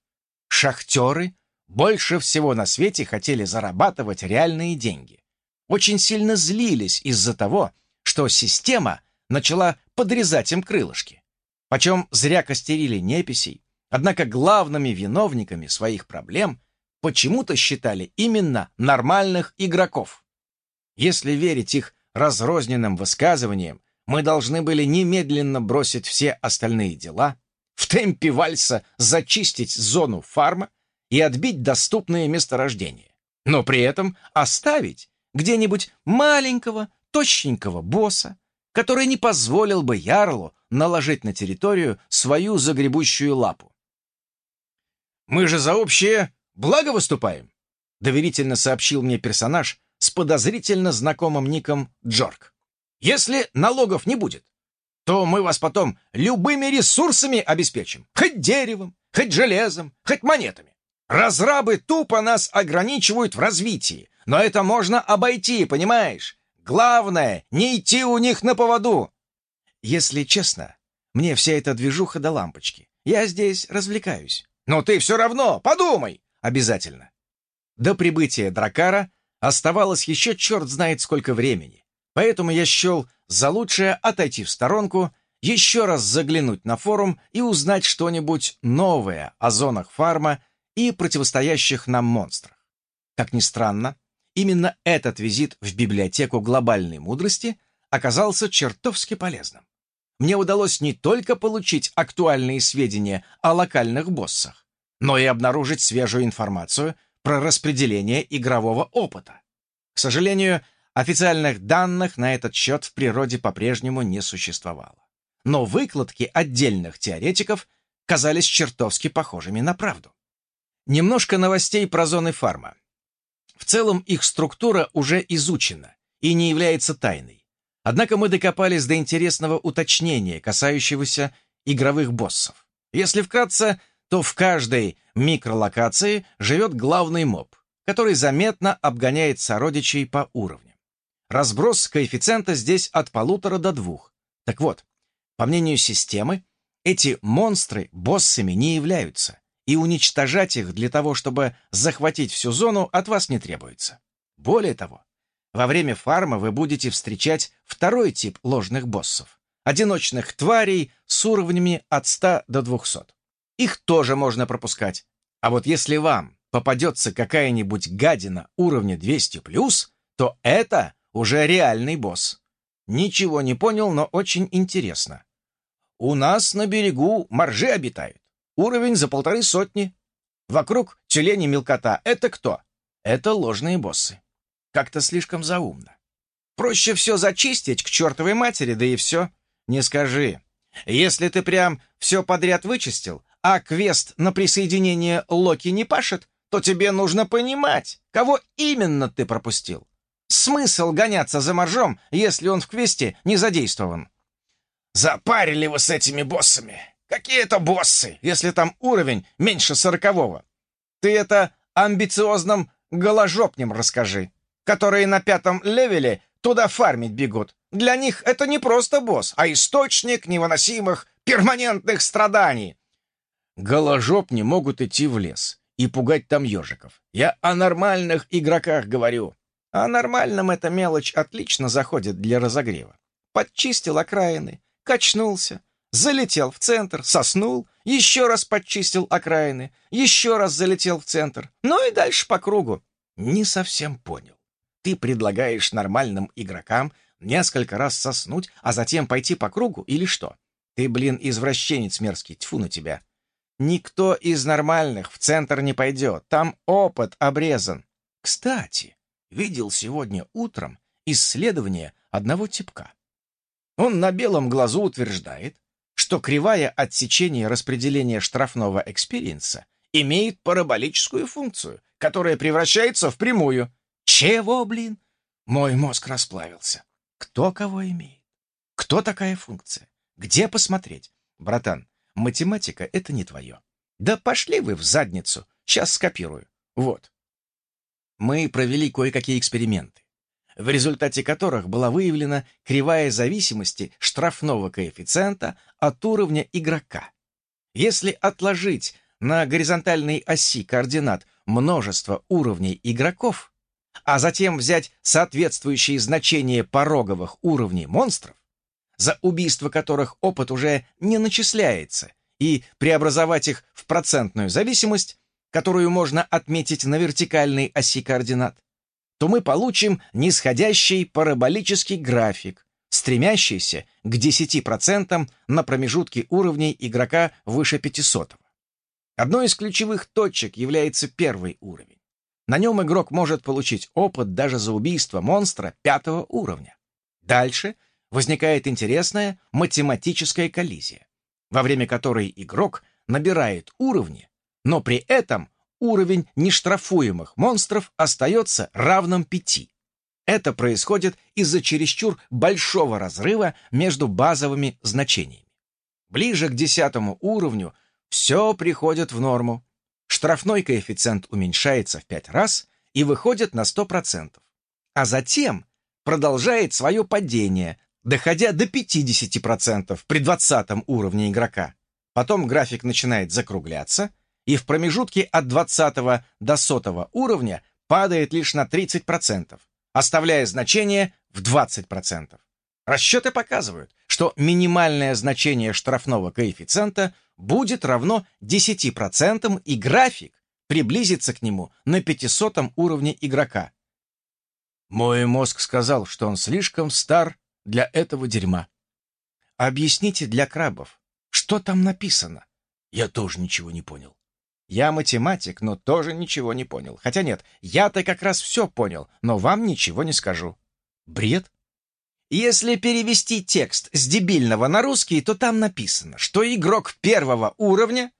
Шахтеры больше всего на свете хотели зарабатывать реальные деньги. Очень сильно злились из-за того, что система начала подрезать им крылышки. Почем зря костерили неписей, однако главными виновниками своих проблем почему-то считали именно нормальных игроков. Если верить их разрозненным высказываниям, мы должны были немедленно бросить все остальные дела, в темпе вальса зачистить зону фарма и отбить доступные месторождения, но при этом оставить где-нибудь маленького, тощенького босса, который не позволил бы Ярлу наложить на территорию свою загребущую лапу. «Мы же за общее благо выступаем», — доверительно сообщил мне персонаж с подозрительно знакомым ником Джорк. «Если налогов не будет, то мы вас потом любыми ресурсами обеспечим, хоть деревом, хоть железом, хоть монетами. Разрабы тупо нас ограничивают в развитии, но это можно обойти, понимаешь? Главное, не идти у них на поводу. Если честно, мне вся эта движуха до лампочки. Я здесь развлекаюсь. Но ты все равно подумай! Обязательно. До прибытия Дракара оставалось еще черт знает сколько времени, поэтому я счел за лучшее отойти в сторонку, еще раз заглянуть на форум и узнать что-нибудь новое о зонах фарма и противостоящих нам монстрах. Как ни странно, именно этот визит в библиотеку глобальной мудрости оказался чертовски полезным. Мне удалось не только получить актуальные сведения о локальных боссах, но и обнаружить свежую информацию про распределение игрового опыта. К сожалению, официальных данных на этот счет в природе по-прежнему не существовало. Но выкладки отдельных теоретиков казались чертовски похожими на правду. Немножко новостей про зоны фарма. В целом их структура уже изучена и не является тайной. Однако мы докопались до интересного уточнения, касающегося игровых боссов. Если вкратце, то в каждой микролокации живет главный моб, который заметно обгоняет сородичей по уровням. Разброс коэффициента здесь от полутора до двух. Так вот, по мнению системы, эти монстры боссами не являются, и уничтожать их для того, чтобы захватить всю зону, от вас не требуется. Более того, во время фарма вы будете встречать второй тип ложных боссов — одиночных тварей с уровнями от 100 до 200. Их тоже можно пропускать. А вот если вам попадется какая-нибудь гадина уровня 200+, то это уже реальный босс. Ничего не понял, но очень интересно. У нас на берегу моржи обитают. Уровень за полторы сотни. Вокруг тюлени мелкота. Это кто? Это ложные боссы. Как-то слишком заумно. Проще все зачистить к чертовой матери, да и все. Не скажи. Если ты прям все подряд вычистил, а квест на присоединение Локи не пашет, то тебе нужно понимать, кого именно ты пропустил. Смысл гоняться за моржом, если он в квесте не задействован? Запарили вы с этими боссами. Какие это боссы? Если там уровень меньше сорокового. Ты это амбициозным голожопням расскажи, которые на пятом левеле туда фармить бегут. Для них это не просто босс, а источник невыносимых перманентных страданий. Голожопни могут идти в лес и пугать там ежиков. Я о нормальных игроках говорю. А нормальным эта мелочь отлично заходит для разогрева. Подчистил окраины, качнулся, залетел в центр, соснул, еще раз подчистил окраины, еще раз залетел в центр, ну и дальше по кругу. Не совсем понял. Ты предлагаешь нормальным игрокам несколько раз соснуть, а затем пойти по кругу или что? Ты, блин, извращенец мерзкий, тьфу на тебя. Никто из нормальных в центр не пойдет, там опыт обрезан. Кстати, видел сегодня утром исследование одного типка. Он на белом глазу утверждает, что кривая отсечения распределения штрафного экспириенса имеет параболическую функцию, которая превращается в прямую. Чего, блин? Мой мозг расплавился. Кто кого имеет? Кто такая функция? Где посмотреть? Братан, математика — это не твое. Да пошли вы в задницу. Сейчас скопирую. Вот мы провели кое-какие эксперименты, в результате которых была выявлена кривая зависимости штрафного коэффициента от уровня игрока. Если отложить на горизонтальной оси координат множество уровней игроков, а затем взять соответствующие значения пороговых уровней монстров, за убийство которых опыт уже не начисляется, и преобразовать их в процентную зависимость, которую можно отметить на вертикальной оси координат, то мы получим нисходящий параболический график, стремящийся к 10% на промежутке уровней игрока выше 500. Одной из ключевых точек является первый уровень. На нем игрок может получить опыт даже за убийство монстра пятого уровня. Дальше возникает интересная математическая коллизия, во время которой игрок набирает уровни, но при этом уровень нештрафуемых монстров остается равным 5. Это происходит из-за чересчур большого разрыва между базовыми значениями. Ближе к десятому уровню все приходит в норму. Штрафной коэффициент уменьшается в 5 раз и выходит на 100%. А затем продолжает свое падение, доходя до 50% при 20 уровне игрока. Потом график начинает закругляться — и в промежутке от 20 до 100 уровня падает лишь на 30%, оставляя значение в 20%. Расчеты показывают, что минимальное значение штрафного коэффициента будет равно 10% и график приблизится к нему на 500 уровне игрока. Мой мозг сказал, что он слишком стар для этого дерьма. Объясните для крабов, что там написано? Я тоже ничего не понял. Я математик, но тоже ничего не понял. Хотя нет, я-то как раз все понял, но вам ничего не скажу. Бред? Если перевести текст с дебильного на русский, то там написано, что игрок первого уровня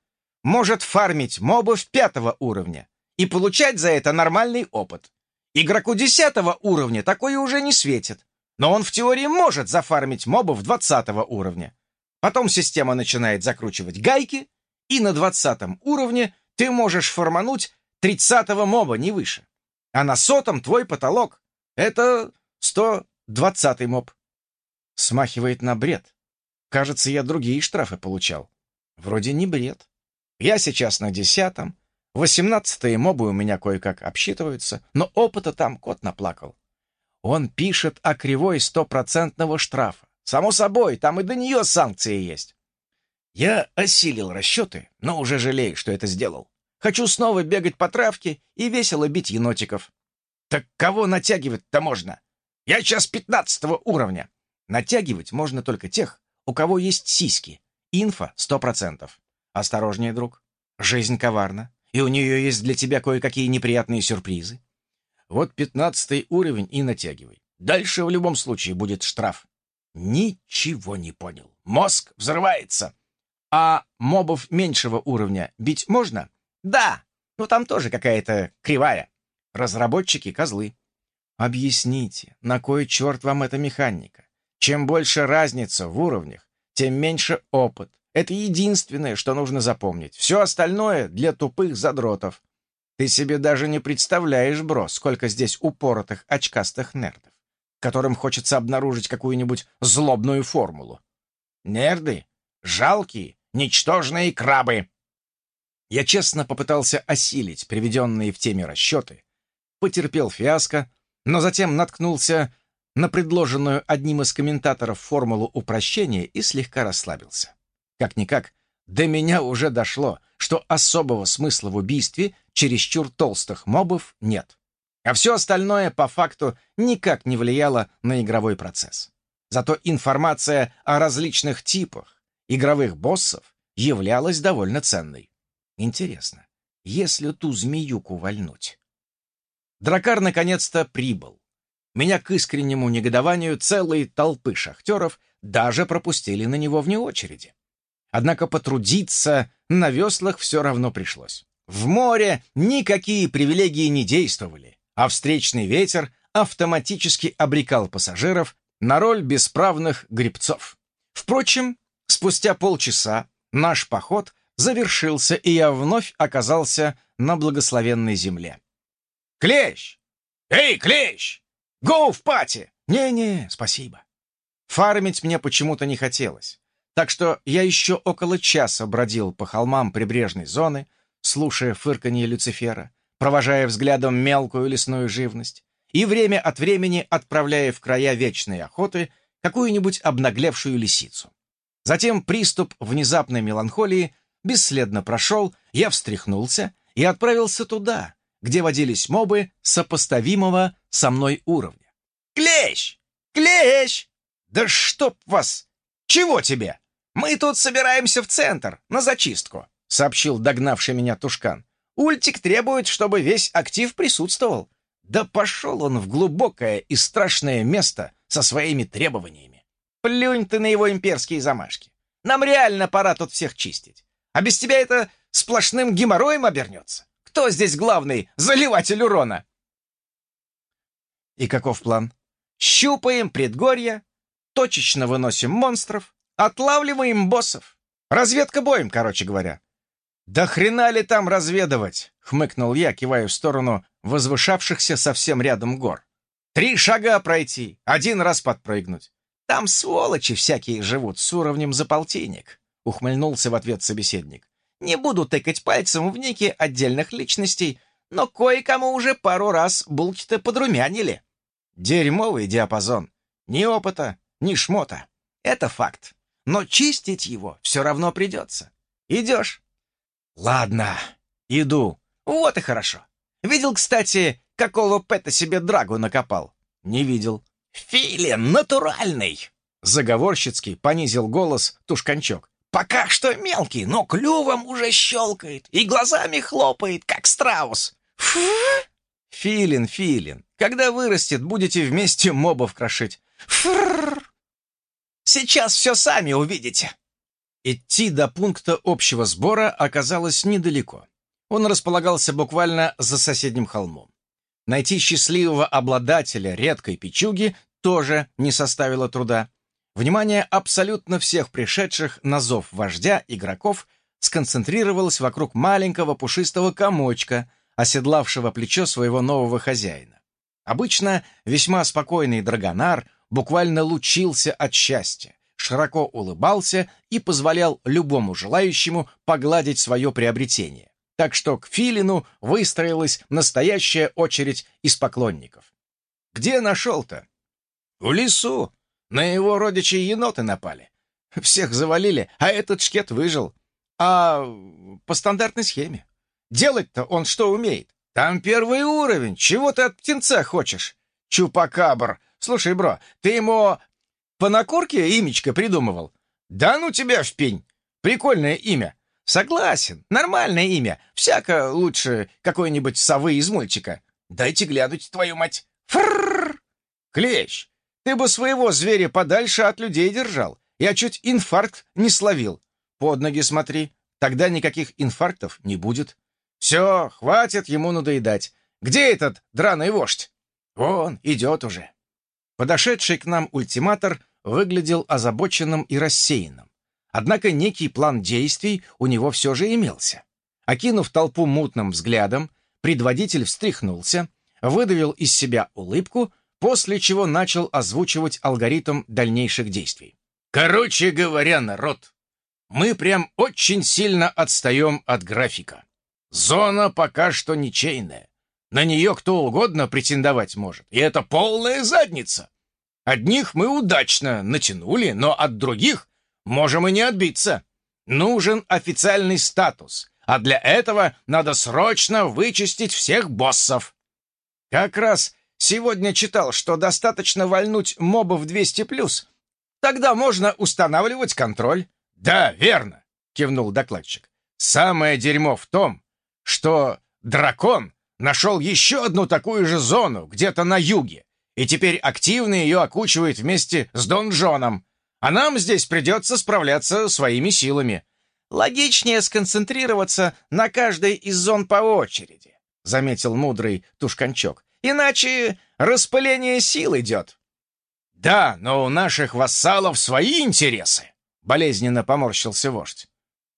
может фармить мобов пятого уровня и получать за это нормальный опыт. Игроку десятого уровня такое уже не светит, но он в теории может зафармить мобов двадцатого уровня. Потом система начинает закручивать гайки, и на двадцатом уровне ты можешь формануть тридцатого моба, не выше. А на сотом твой потолок — это сто двадцатый моб. Смахивает на бред. Кажется, я другие штрафы получал. Вроде не бред. Я сейчас на десятом. Восемнадцатые мобы у меня кое-как обсчитываются, но опыта там кот наплакал. Он пишет о кривой стопроцентного штрафа. Само собой, там и до нее санкции есть. Я осилил расчеты, но уже жалею, что это сделал. Хочу снова бегать по травке и весело бить енотиков. Так кого натягивать-то можно? Я сейчас пятнадцатого уровня. Натягивать можно только тех, у кого есть сиськи. Инфа сто процентов. Осторожнее, друг. Жизнь коварна, и у нее есть для тебя кое-какие неприятные сюрпризы. Вот пятнадцатый уровень и натягивай. Дальше в любом случае будет штраф. Ничего не понял. Мозг взрывается. А мобов меньшего уровня бить можно? Да, но там тоже какая-то кривая. Разработчики — козлы. Объясните, на кой черт вам эта механика? Чем больше разница в уровнях, тем меньше опыт. Это единственное, что нужно запомнить. Все остальное для тупых задротов. Ты себе даже не представляешь, бро, сколько здесь упоротых очкастых нердов, которым хочется обнаружить какую-нибудь злобную формулу. Нерды — жалкие, ничтожные крабы. Я честно попытался осилить приведенные в теме расчеты, потерпел фиаско, но затем наткнулся на предложенную одним из комментаторов формулу упрощения и слегка расслабился. Как-никак, до меня уже дошло, что особого смысла в убийстве чересчур толстых мобов нет. А все остальное, по факту, никак не влияло на игровой процесс. Зато информация о различных типах игровых боссов являлась довольно ценной. Интересно, если ту змеюку вальнуть? Дракар наконец-то прибыл. Меня к искреннему негодованию целые толпы шахтеров даже пропустили на него вне очереди. Однако потрудиться на веслах все равно пришлось. В море никакие привилегии не действовали, а встречный ветер автоматически обрекал пассажиров на роль бесправных гребцов. Впрочем, спустя полчаса наш поход завершился, и я вновь оказался на благословенной земле. «Клещ! Эй, клещ! Гоу в пати!» «Не-не, спасибо». Фармить мне почему-то не хотелось. Так что я еще около часа бродил по холмам прибрежной зоны, слушая фырканье Люцифера, провожая взглядом мелкую лесную живность и время от времени отправляя в края вечной охоты какую-нибудь обнаглевшую лисицу. Затем приступ внезапной меланхолии бесследно прошел, я встряхнулся и отправился туда, где водились мобы сопоставимого со мной уровня. «Клещ! Клещ! Да чтоб вас! Чего тебе?» «Мы тут собираемся в центр, на зачистку», — сообщил догнавший меня Тушкан. «Ультик требует, чтобы весь актив присутствовал». Да пошел он в глубокое и страшное место со своими требованиями. Плюнь ты на его имперские замашки. Нам реально пора тут всех чистить. А без тебя это сплошным геморроем обернется. Кто здесь главный заливатель урона? И каков план? Щупаем предгорья, точечно выносим монстров, Отлавливаем боссов. Разведка боем, короче говоря. «Да хрена ли там разведывать?» — хмыкнул я, кивая в сторону возвышавшихся совсем рядом гор. «Три шага пройти, один раз подпрыгнуть. Там сволочи всякие живут с уровнем за полтинник», — ухмыльнулся в ответ собеседник. «Не буду тыкать пальцем в ники отдельных личностей, но кое-кому уже пару раз булки-то подрумянили. Дерьмовый диапазон. Ни опыта, ни шмота. Это факт но чистить его все равно придется. Идешь? Ладно, иду. Вот и хорошо. Видел, кстати, какого Пэта себе драгу накопал? Не видел. Филин натуральный. Заговорщицкий понизил голос Тушканчок. Пока что мелкий, но клювом уже щелкает и глазами хлопает, как страус. Фу! Филин, Филин, когда вырастет, будете вместе мобов крошить. Фрррр! Сейчас все сами увидите». Идти до пункта общего сбора оказалось недалеко. Он располагался буквально за соседним холмом. Найти счастливого обладателя редкой печуги тоже не составило труда. Внимание абсолютно всех пришедших на зов вождя игроков сконцентрировалось вокруг маленького пушистого комочка, оседлавшего плечо своего нового хозяина. Обычно весьма спокойный драгонар буквально лучился от счастья, широко улыбался и позволял любому желающему погладить свое приобретение. Так что к Филину выстроилась настоящая очередь из поклонников. Где нашел-то? В лесу. На его родичей еноты напали. Всех завалили, а этот шкет выжил. А по стандартной схеме. Делать-то он что умеет? Там первый уровень. Чего ты от птенца хочешь? Чупакабр. Слушай, бро, ты ему по накорке имечко придумывал? Да ну тебя в пень. Прикольное имя. Согласен, нормальное имя. Всяко лучше какой-нибудь совы из мультика. Дайте глянуть, твою мать. Фрррр! Клещ, ты бы своего зверя подальше от людей держал. Я чуть инфаркт не словил. Под ноги смотри, тогда никаких инфарктов не будет. Все, хватит ему надоедать. Где этот драный вождь? Вон, идет уже. Подошедший к нам ультиматор выглядел озабоченным и рассеянным. Однако некий план действий у него все же имелся. Окинув толпу мутным взглядом, предводитель встряхнулся, выдавил из себя улыбку, после чего начал озвучивать алгоритм дальнейших действий. «Короче говоря, народ, мы прям очень сильно отстаем от графика. Зона пока что ничейная. На нее кто угодно претендовать может, и это полная задница. Одних мы удачно натянули, но от других можем и не отбиться. Нужен официальный статус, а для этого надо срочно вычистить всех боссов. Как раз сегодня читал, что достаточно вальнуть мобов 200+, тогда можно устанавливать контроль. «Да, верно», — кивнул докладчик. «Самое дерьмо в том, что дракон нашел еще одну такую же зону где-то на юге, и теперь активно ее окучивает вместе с донжоном, а нам здесь придется справляться своими силами. Логичнее сконцентрироваться на каждой из зон по очереди, заметил мудрый Тушканчок. Иначе распыление сил идет. Да, но у наших вассалов свои интересы, болезненно поморщился вождь.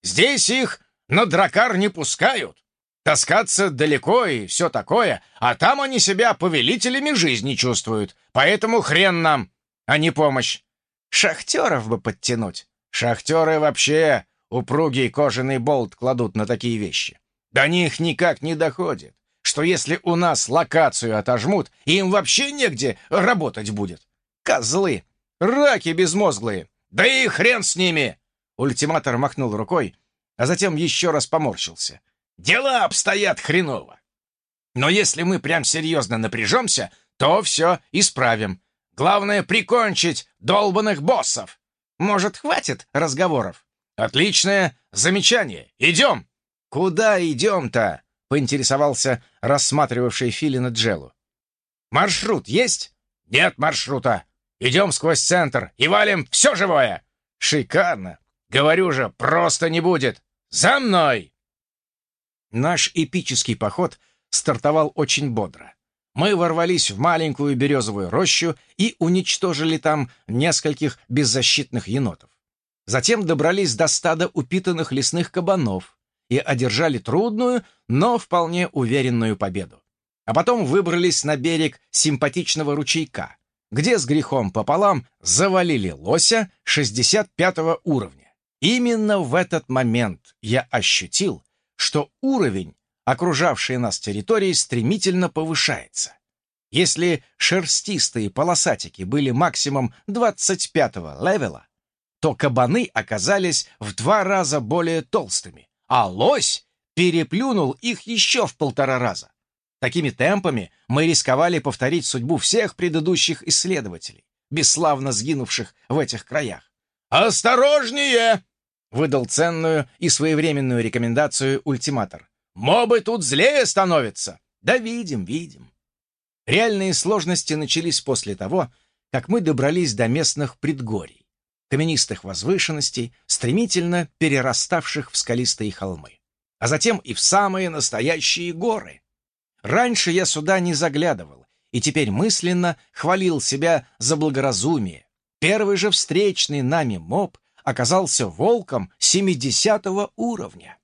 Здесь их на дракар не пускают. Таскаться далеко и все такое, а там они себя повелителями жизни чувствуют. Поэтому хрен нам, а не помощь. Шахтеров бы подтянуть. Шахтеры вообще упругий кожаный болт кладут на такие вещи. До них никак не доходит, что если у нас локацию отожмут, им вообще негде работать будет. Козлы, раки безмозглые, да и хрен с ними!» Ультиматор махнул рукой, а затем еще раз поморщился. Дела обстоят хреново. Но если мы прям серьезно напряжемся, то все исправим. Главное — прикончить долбанных боссов. Может, хватит разговоров? Отличное замечание. Идем. Куда идем-то? Поинтересовался рассматривавший Филина Джелу. Маршрут есть? Нет маршрута. Идем сквозь центр и валим все живое. Шикарно. Говорю же, просто не будет. За мной! Наш эпический поход стартовал очень бодро. Мы ворвались в маленькую березовую рощу и уничтожили там нескольких беззащитных енотов. Затем добрались до стада упитанных лесных кабанов и одержали трудную, но вполне уверенную победу. А потом выбрались на берег симпатичного ручейка, где с грехом пополам завалили лося 65 уровня. Именно в этот момент я ощутил, что уровень окружавшей нас территории стремительно повышается. Если шерстистые полосатики были максимум 25-го левела, то кабаны оказались в два раза более толстыми, а лось переплюнул их еще в полтора раза. Такими темпами мы рисковали повторить судьбу всех предыдущих исследователей, бесславно сгинувших в этих краях. «Осторожнее!» Выдал ценную и своевременную рекомендацию ультиматор. «Мобы тут злее становятся!» «Да видим, видим!» Реальные сложности начались после того, как мы добрались до местных предгорий, каменистых возвышенностей, стремительно перераставших в скалистые холмы, а затем и в самые настоящие горы. Раньше я сюда не заглядывал, и теперь мысленно хвалил себя за благоразумие. Первый же встречный нами моб оказался волком 70 уровня.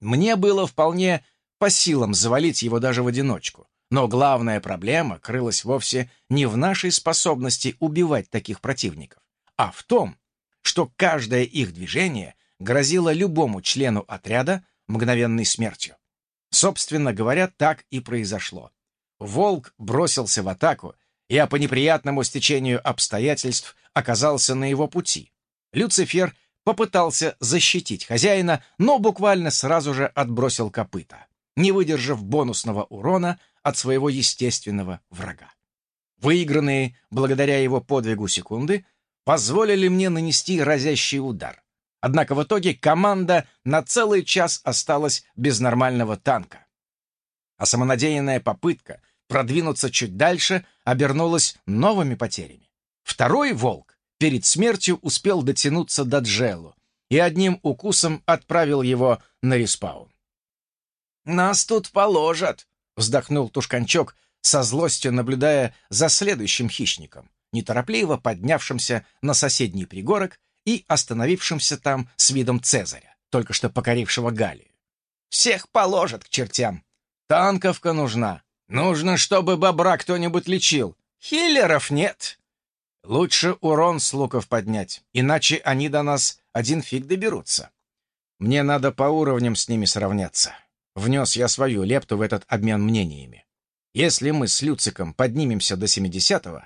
Мне было вполне по силам завалить его даже в одиночку. Но главная проблема крылась вовсе не в нашей способности убивать таких противников, а в том, что каждое их движение грозило любому члену отряда мгновенной смертью. Собственно говоря, так и произошло. Волк бросился в атаку, я по неприятному стечению обстоятельств оказался на его пути. Люцифер попытался защитить хозяина, но буквально сразу же отбросил копыта, не выдержав бонусного урона от своего естественного врага. Выигранные благодаря его подвигу секунды позволили мне нанести разящий удар. Однако в итоге команда на целый час осталась без нормального танка. А самонадеянная попытка продвинуться чуть дальше обернулась новыми потерями. Второй «Волк» перед смертью успел дотянуться до Джеллу и одним укусом отправил его на респаун. «Нас тут положат», — вздохнул Тушканчок, со злостью наблюдая за следующим хищником, неторопливо поднявшимся на соседний пригорок и остановившимся там с видом Цезаря, только что покорившего Галлию. «Всех положат к чертям. Танковка нужна. Нужно, чтобы бобра кто-нибудь лечил. Хиллеров нет. Лучше урон с луков поднять, иначе они до нас один фиг доберутся. Мне надо по уровням с ними сравняться. Внес я свою лепту в этот обмен мнениями. Если мы с Люциком поднимемся до 70-го,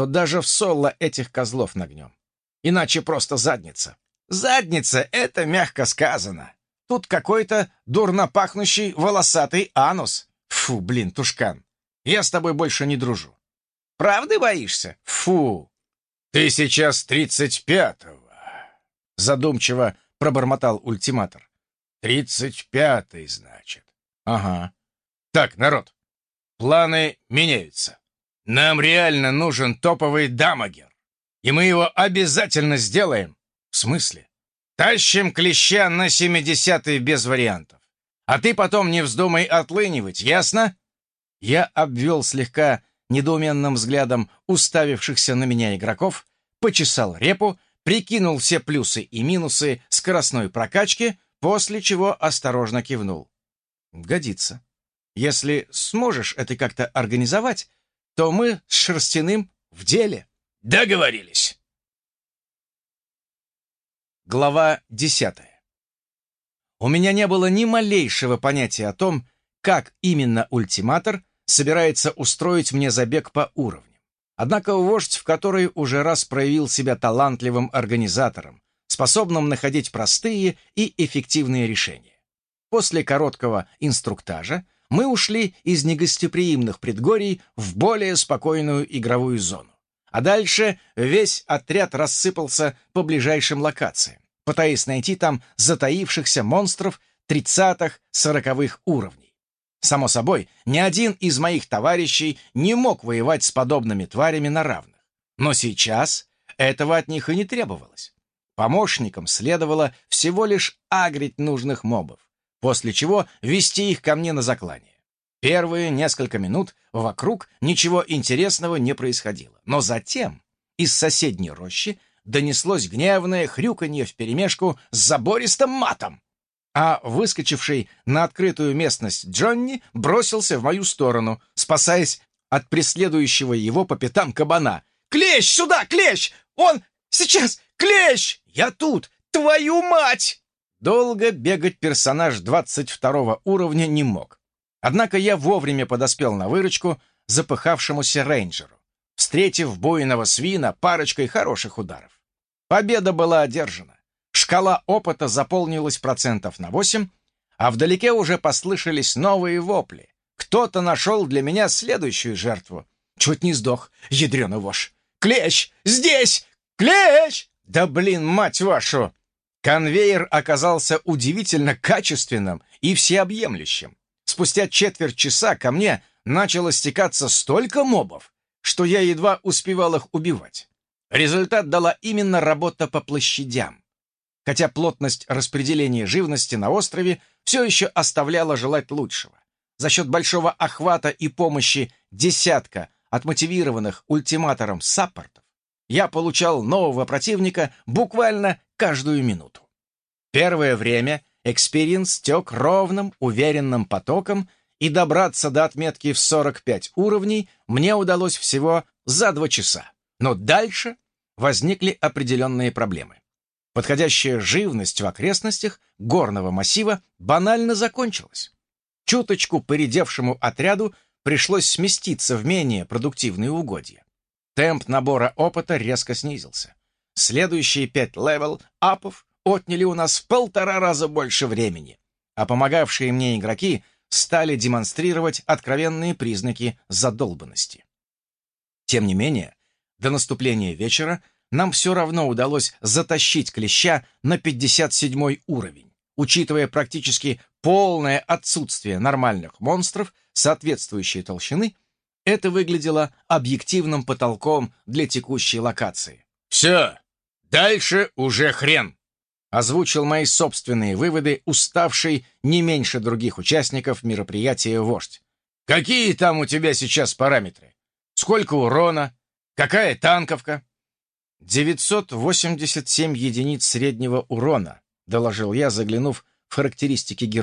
то даже в соло этих козлов нагнем. Иначе просто задница. Задница — это мягко сказано. Тут какой-то дурно пахнущий волосатый анус. Фу, блин, Тушкан, я с тобой больше не дружу. Правды боишься? Фу! Ты сейчас тридцать пятого. Задумчиво пробормотал ультиматор. Тридцать пятый, значит. Ага. Так, народ, планы меняются. Нам реально нужен топовый дамагер. И мы его обязательно сделаем. В смысле? Тащим клеща на семидесятый без вариантов. А ты потом не вздумай отлынивать, ясно? Я обвел слегка недоуменным взглядом уставившихся на меня игроков, почесал репу, прикинул все плюсы и минусы скоростной прокачки, после чего осторожно кивнул. Годится. Если сможешь это как-то организовать, то мы с Шерстяным в деле. Договорились. Глава десятая. У меня не было ни малейшего понятия о том, как именно ультиматор собирается устроить мне забег по уровням. Однако вождь в который уже раз проявил себя талантливым организатором, способным находить простые и эффективные решения. После короткого инструктажа мы ушли из негостеприимных предгорий в более спокойную игровую зону. А дальше весь отряд рассыпался по ближайшим локациям, пытаясь найти там затаившихся монстров 30-40-х уровней. Само собой, ни один из моих товарищей не мог воевать с подобными тварями на равных. Но сейчас этого от них и не требовалось. Помощникам следовало всего лишь агрить нужных мобов, после чего вести их ко мне на заклание. Первые несколько минут вокруг ничего интересного не происходило, но затем из соседней рощи донеслось гневное хрюканье вперемешку с забористым матом, а выскочивший на открытую местность Джонни бросился в мою сторону, спасаясь от преследующего его по пятам кабана. «Клещ, сюда, клещ! Он сейчас! Клещ! Я тут! Твою мать!» Долго бегать персонаж 22 уровня не мог. Однако я вовремя подоспел на выручку запыхавшемуся рейнджеру, встретив буйного свина парочкой хороших ударов. Победа была одержана. Шкала опыта заполнилась процентов на 8, а вдалеке уже послышались новые вопли. Кто-то нашел для меня следующую жертву. Чуть не сдох, ядреный вож. «Клещ! Здесь! Клещ!» «Да блин, мать вашу!» Конвейер оказался удивительно качественным и всеобъемлющим. Спустя четверть часа ко мне начало стекаться столько мобов, что я едва успевал их убивать. Результат дала именно работа по площадям. Хотя плотность распределения живности на острове все еще оставляла желать лучшего. За счет большого охвата и помощи десятка отмотивированных ультиматумом саппортов я получал нового противника буквально каждую минуту. Первое время experience тек ровным, уверенным потоком, и добраться до отметки в 45 уровней мне удалось всего за два часа. Но дальше возникли определенные проблемы. Подходящая живность в окрестностях горного массива банально закончилась. Чуточку поредевшему отряду пришлось сместиться в менее продуктивные угодья. Темп набора опыта резко снизился. Следующие пять левел-апов отняли у нас в полтора раза больше времени, а помогавшие мне игроки стали демонстрировать откровенные признаки задолбанности. Тем не менее, до наступления вечера нам все равно удалось затащить клеща на 57 уровень, учитывая практически полное отсутствие нормальных монстров соответствующей толщины, это выглядело объективным потолком для текущей локации. «Все, дальше уже хрен!» озвучил мои собственные выводы, уставший не меньше других участников мероприятия вождь. Какие там у тебя сейчас параметры? Сколько урона? Какая танковка?» «987 единиц среднего урона», — доложил я, заглянув в характеристики героя.